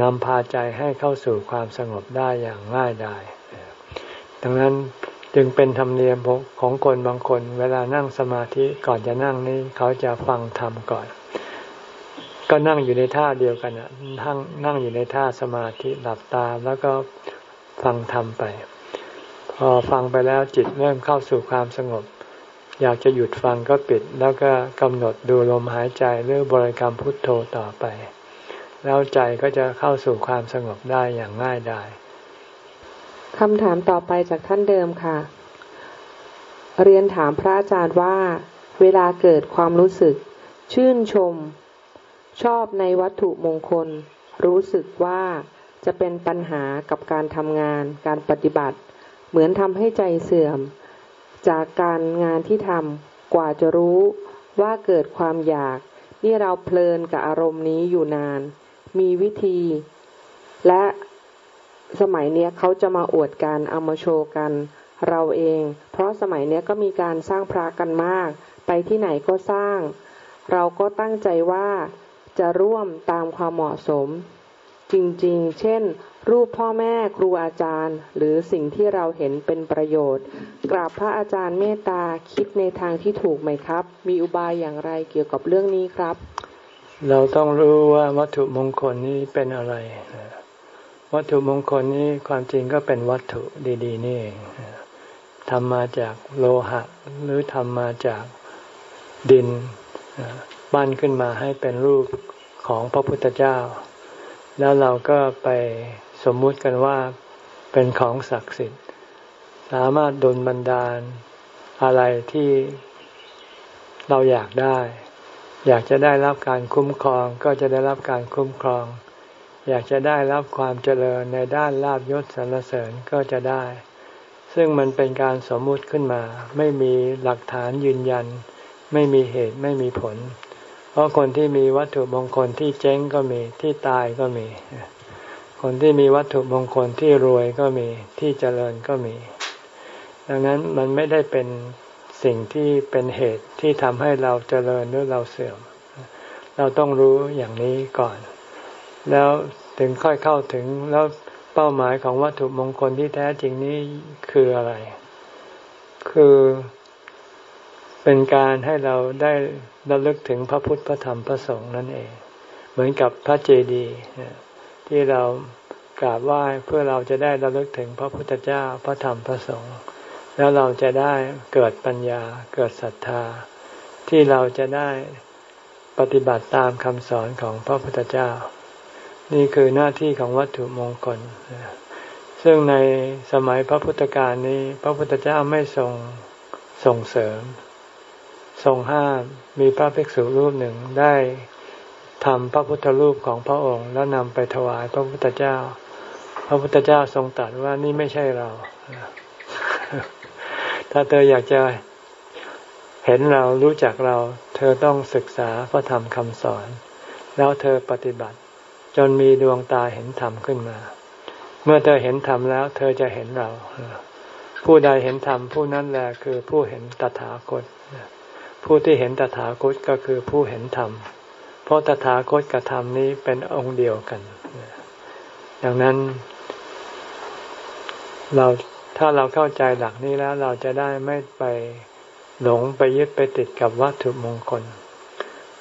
นำพาใจให้เข้าสู่ความสงบได้อย่างง่ายดายดังนั้นจึงเป็นธรรมเนียมของคนบางคน เวลานั่งสมาธิก่อนจะนั่งนี่เขาจะฟังธรรมก่อน ก็นั่งอยู่ในท่าเดียวกันนะนั่งนั่งอยู่ในท่าสมาธิหลับตาแล้วก็ฟังธรรมไป พอฟังไปแล้วจิตเริ่มเข้าสู่ความสงบ อยากจะหยุดฟังก็ปิด แล้วก็กำหนดดูลมหายใจหรือบริกรรมพุทโธต่อไป แล้วใจก็จะเข้าสู่ความสงบได้อย่างง่ายดายคำถามต่อไปจากท่านเดิมค่ะ เรียนถามพระอาจารย์ว่า เวลาเกิดความรู้สึก ชื่นชม ชอบในวัตถุมงคล รู้สึกว่าจะเป็นปัญหากับการทำงาน การปฏิบัติ เหมือนทำให้ใจเสื่อม จากการงานที่ทำกว่าจะรู้ว่าเกิดความอยาก นี่เราเพลินกับอารมณ์นี้อยู่นาน มีวิธี และสมัยเนี้ยเขาจะมาอวดกันเอามาโชว์กัน เราเอง เพราะสมัยเนี้ยก็มีการสร้างพระกันมาก ไปที่ไหนก็สร้าง เราก็ตั้งใจว่าจะร่วมตามความเหมาะสม จริงๆ เช่น รูปพ่อแม่ครูอาจารย์ หรือสิ่งที่เราเห็นเป็นประโยชน์ กราบพระอาจารย์เมตตาคิดในทางที่ถูกไหมครับ มีอุบายอย่างไรเกี่ยวกับเรื่องนี้ครับ เราต้องรู้ว่าวัตถุมงคลนี้เป็นอะไร วัตถุมงคลนี้ความจริงก็เป็นวัตถุดี ๆ นี่เองทำมาจากโลหะ หรือทำมาจากดินปั้นขึ้นมาให้เป็นรูปของพระพุทธเจ้า แล้วเราก็ไปสมมุติกันว่าเป็นของศักดิ์สิทธิ์ สามารถดลบันดาลอะไรที่เราอยากได้ อยากจะได้รับการคุ้มครองก็จะได้รับการคุ้มครอง อยากจะได้รับความเจริญในด้านลาบยศสรรเสริญก็จะได้ ซึ่งมันเป็นการสมมุติขึ้นมา ไม่มีหลักฐานยืนยัน ไม่มีเหตุไม่มีผล เพราะคนที่มีวัตถุมงคลที่เจ๊งก็มีที่ตายก็มี คนที่มีวัตถุมงคลที่รวยก็มีที่เจริญก็มี ดังนั้นมันไม่ได้เป็น สิ่งที่เป็นเหตุที่ทำให้เราเจริญหรือเราเสื่อม เราต้องรู้อย่างนี้ก่อน แล้วถึงค่อยเข้าถึงแล้วเป้าหมายของวัตถุมงคลที่แท้จริงนี้คืออะไร คือเป็นการให้เราได้ระลึกถึงพระพุทธพระธรรมพระสงฆ์นั่นเอง เหมือนกับพระเจดีย์ที่เรากราบไหว้เพื่อเราจะได้ระลึกถึงพระพุทธเจ้าพระธรรมพระสงฆ์ แล้วเราจะได้เกิดปัญญาเกิดศรัทธา ที่เราจะได้ปฏิบัติตามคำสอนของพระพุทธเจ้า นี่คือหน้าที่ของวัตถุมงคล ซึ่งในสมัยพระพุทธการนี้ พระพุทธเจ้าไม่ทรงส่งเสริมทรงห้ามมีพระภิกษุรูปหนึ่งได้ทำพระพุทธรูปของพระองค์ แล้วนำไปถวายพระพุทธเจ้า พระพุทธเจ้าทรงตรัสว่านี่ไม่ใช่เรา ถ้าเธออยากจะเห็นเรารู้จักเรา เธอต้องศึกษาพระธรรมคำสอน แล้วเธอปฏิบัติ จนมีดวงตาเห็นธรรมขึ้นมา เมื่อเธอเห็นธรรมแล้ว เธอจะเห็นเรา ผู้ใดเห็นธรรมผู้นั้นแหละคือผู้เห็นตถาคต ผู้ที่เห็นตถาคตก็คือผู้เห็นธรรม เพราะตถาคตกับธรรมนี้เป็นองค์เดียวกันดังนั้นเรา ถ้าเราเข้าใจหลักนี้แล้วเราจะได้ไม่ไปหลงไปยึดไปติดกับวัตถุมงคล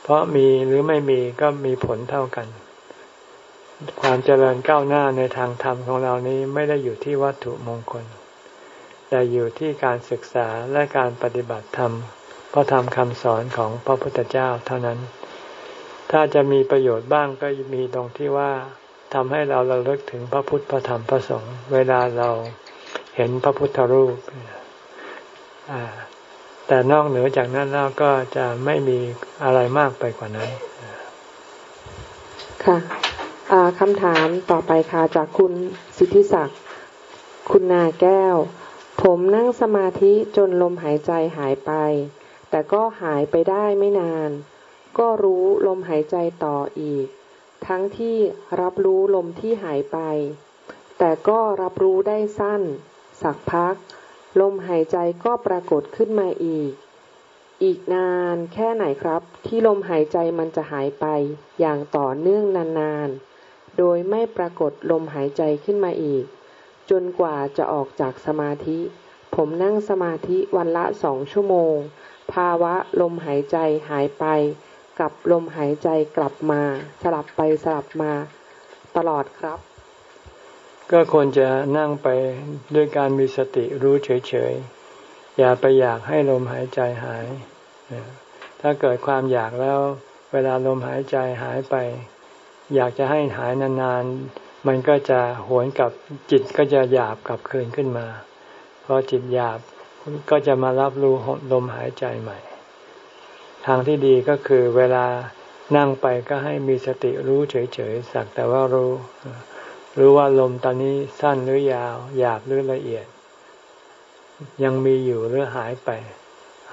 เพราะมีหรือไม่มีก็มีผลเท่ากัน ความเจริญก้าวหน้าในทางธรรมของเรานี้ไม่ได้อยู่ที่วัตถุมงคล แต่อยู่ที่การศึกษาและการปฏิบัติธรรมเพราะทำคำสอนของพระพุทธเจ้าเท่านั้น ถ้าจะมีประโยชน์บ้างก็มีตรงที่ว่าทำให้เราระลึกถึงพระพุทธพระธรรมพระสงฆ์เวลาเรา เห็นพระพุทธรูปแต่นอกเหนือจากนั้นแล้วก็จะไม่มีอะไรมากไปกว่านั้น ค่ะคำถามต่อไปค่ะจากคุณสิทธิศักดิ์คุณนาแก้ว ผมนั่งสมาธิจนลมหายใจหายไป แต่ก็หายไปได้ไม่นาน ก็รู้ลมหายใจต่ออีก ทั้งที่รับรู้ลมที่หายไป แต่ก็รับรู้ได้สั้น สักพัก ลมหายใจก็ปรากฏขึ้นมาอีก อีกนานแค่ไหนครับ ที่ลมหายใจมันจะหายไป อย่างต่อเนื่องนานๆ โดยไม่ปรากฏลมหายใจขึ้นมาอีก จนกว่าจะออกจากสมาธิ ผมนั่งสมาธิวันละสองชั่วโมง ภาวะลมหายใจหายไป กับลมหายใจกลับมา สลับไปสลับมา ตลอดครับ ก็ควรจะนั่งไปด้วยการมีสติรู้เฉยๆ อย่าไปอยากให้ลมหายใจหาย ถ้าเกิดความอยากแล้ว เวลาลมหายใจหายไป อยากจะให้หายนานๆ มันก็จะหวนกับจิตก็จะหยาบกลับคืนขึ้นมาพอจิตหยาบก็จะมารับรู้ลมหายใจใหม่ ทางที่ดีก็คือเวลานั่งไปก็ให้มีสติรู้เฉยๆ สักแต่ว่ารู้ รู้ว่าลมตอนนี้สั้นหรือยาว หยาบหรือละเอียด ยังมีอยู่หรือหายไป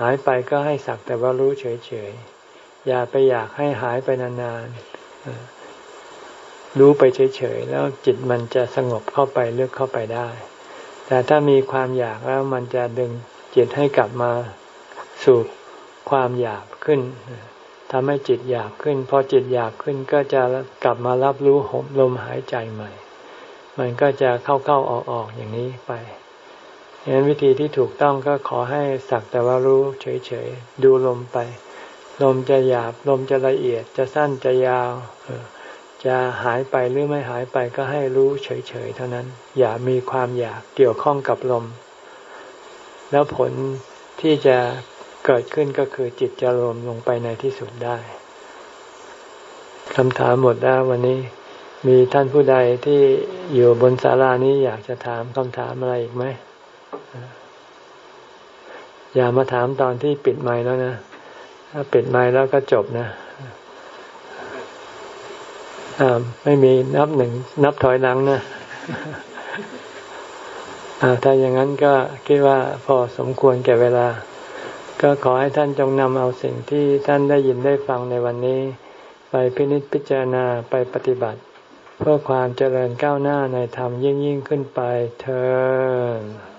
หายไปก็ให้สักแต่ว่ารู้เฉยๆ อย่าไปอยากให้หายไปนานๆ รู้ไปเฉยๆ แล้วจิตมันจะสงบเข้าไปลึกเข้าไปได้ แต่ถ้ามีความอยากแล้วมันจะดึงจิตให้กลับมาสู่ความอยากขึ้นทำให้จิตอยากขึ้น พอจิตอยากขึ้นก็จะกลับมารับรู้ลมหายใจใหม่ มันก็จะเข้าเข้าออกออกอย่างนี้ไปฉะนั้นวิธีที่ถูกต้องก็ขอให้สักแต่ว่ารู้เฉยๆ ดูลมไป ลมจะหยาบ ลมจะละเอียด จะสั้นจะยาว จะหายไปหรือไม่หายไปก็ให้รู้เฉยๆ เท่านั้น อย่ามีความอยากเกี่ยวข้องกับลม แล้วผลที่จะเกิดขึ้นก็คือจิตจะรวมลงไปในที่สุดได้คำถามหมดแล้ววันนี้ มีท่านผู้ใดที่อยู่บนศาลานี้อยากจะถามคำถามอะไรอีกไหม อย่ามาถามตอนที่ปิดไม้แล้วนะ ถ้าปิดไม้แล้วก็จบนะอ่าไม่มีนับหนึ่ง นับถอยหลังนะอ่าถ้าอย่างนั้นก็คิดว่าพอสมควรแก่เวลา ก็ขอให้ท่านจงนำเอาสิ่งที่ท่านได้ยินได้ฟังในวันนี้ ไปพินิจพิจารณาไปปฏิบัติ เพื่อความเจริญก้าวหน้าในธรรมยิ่งยิ่งขึ้นไปเธอ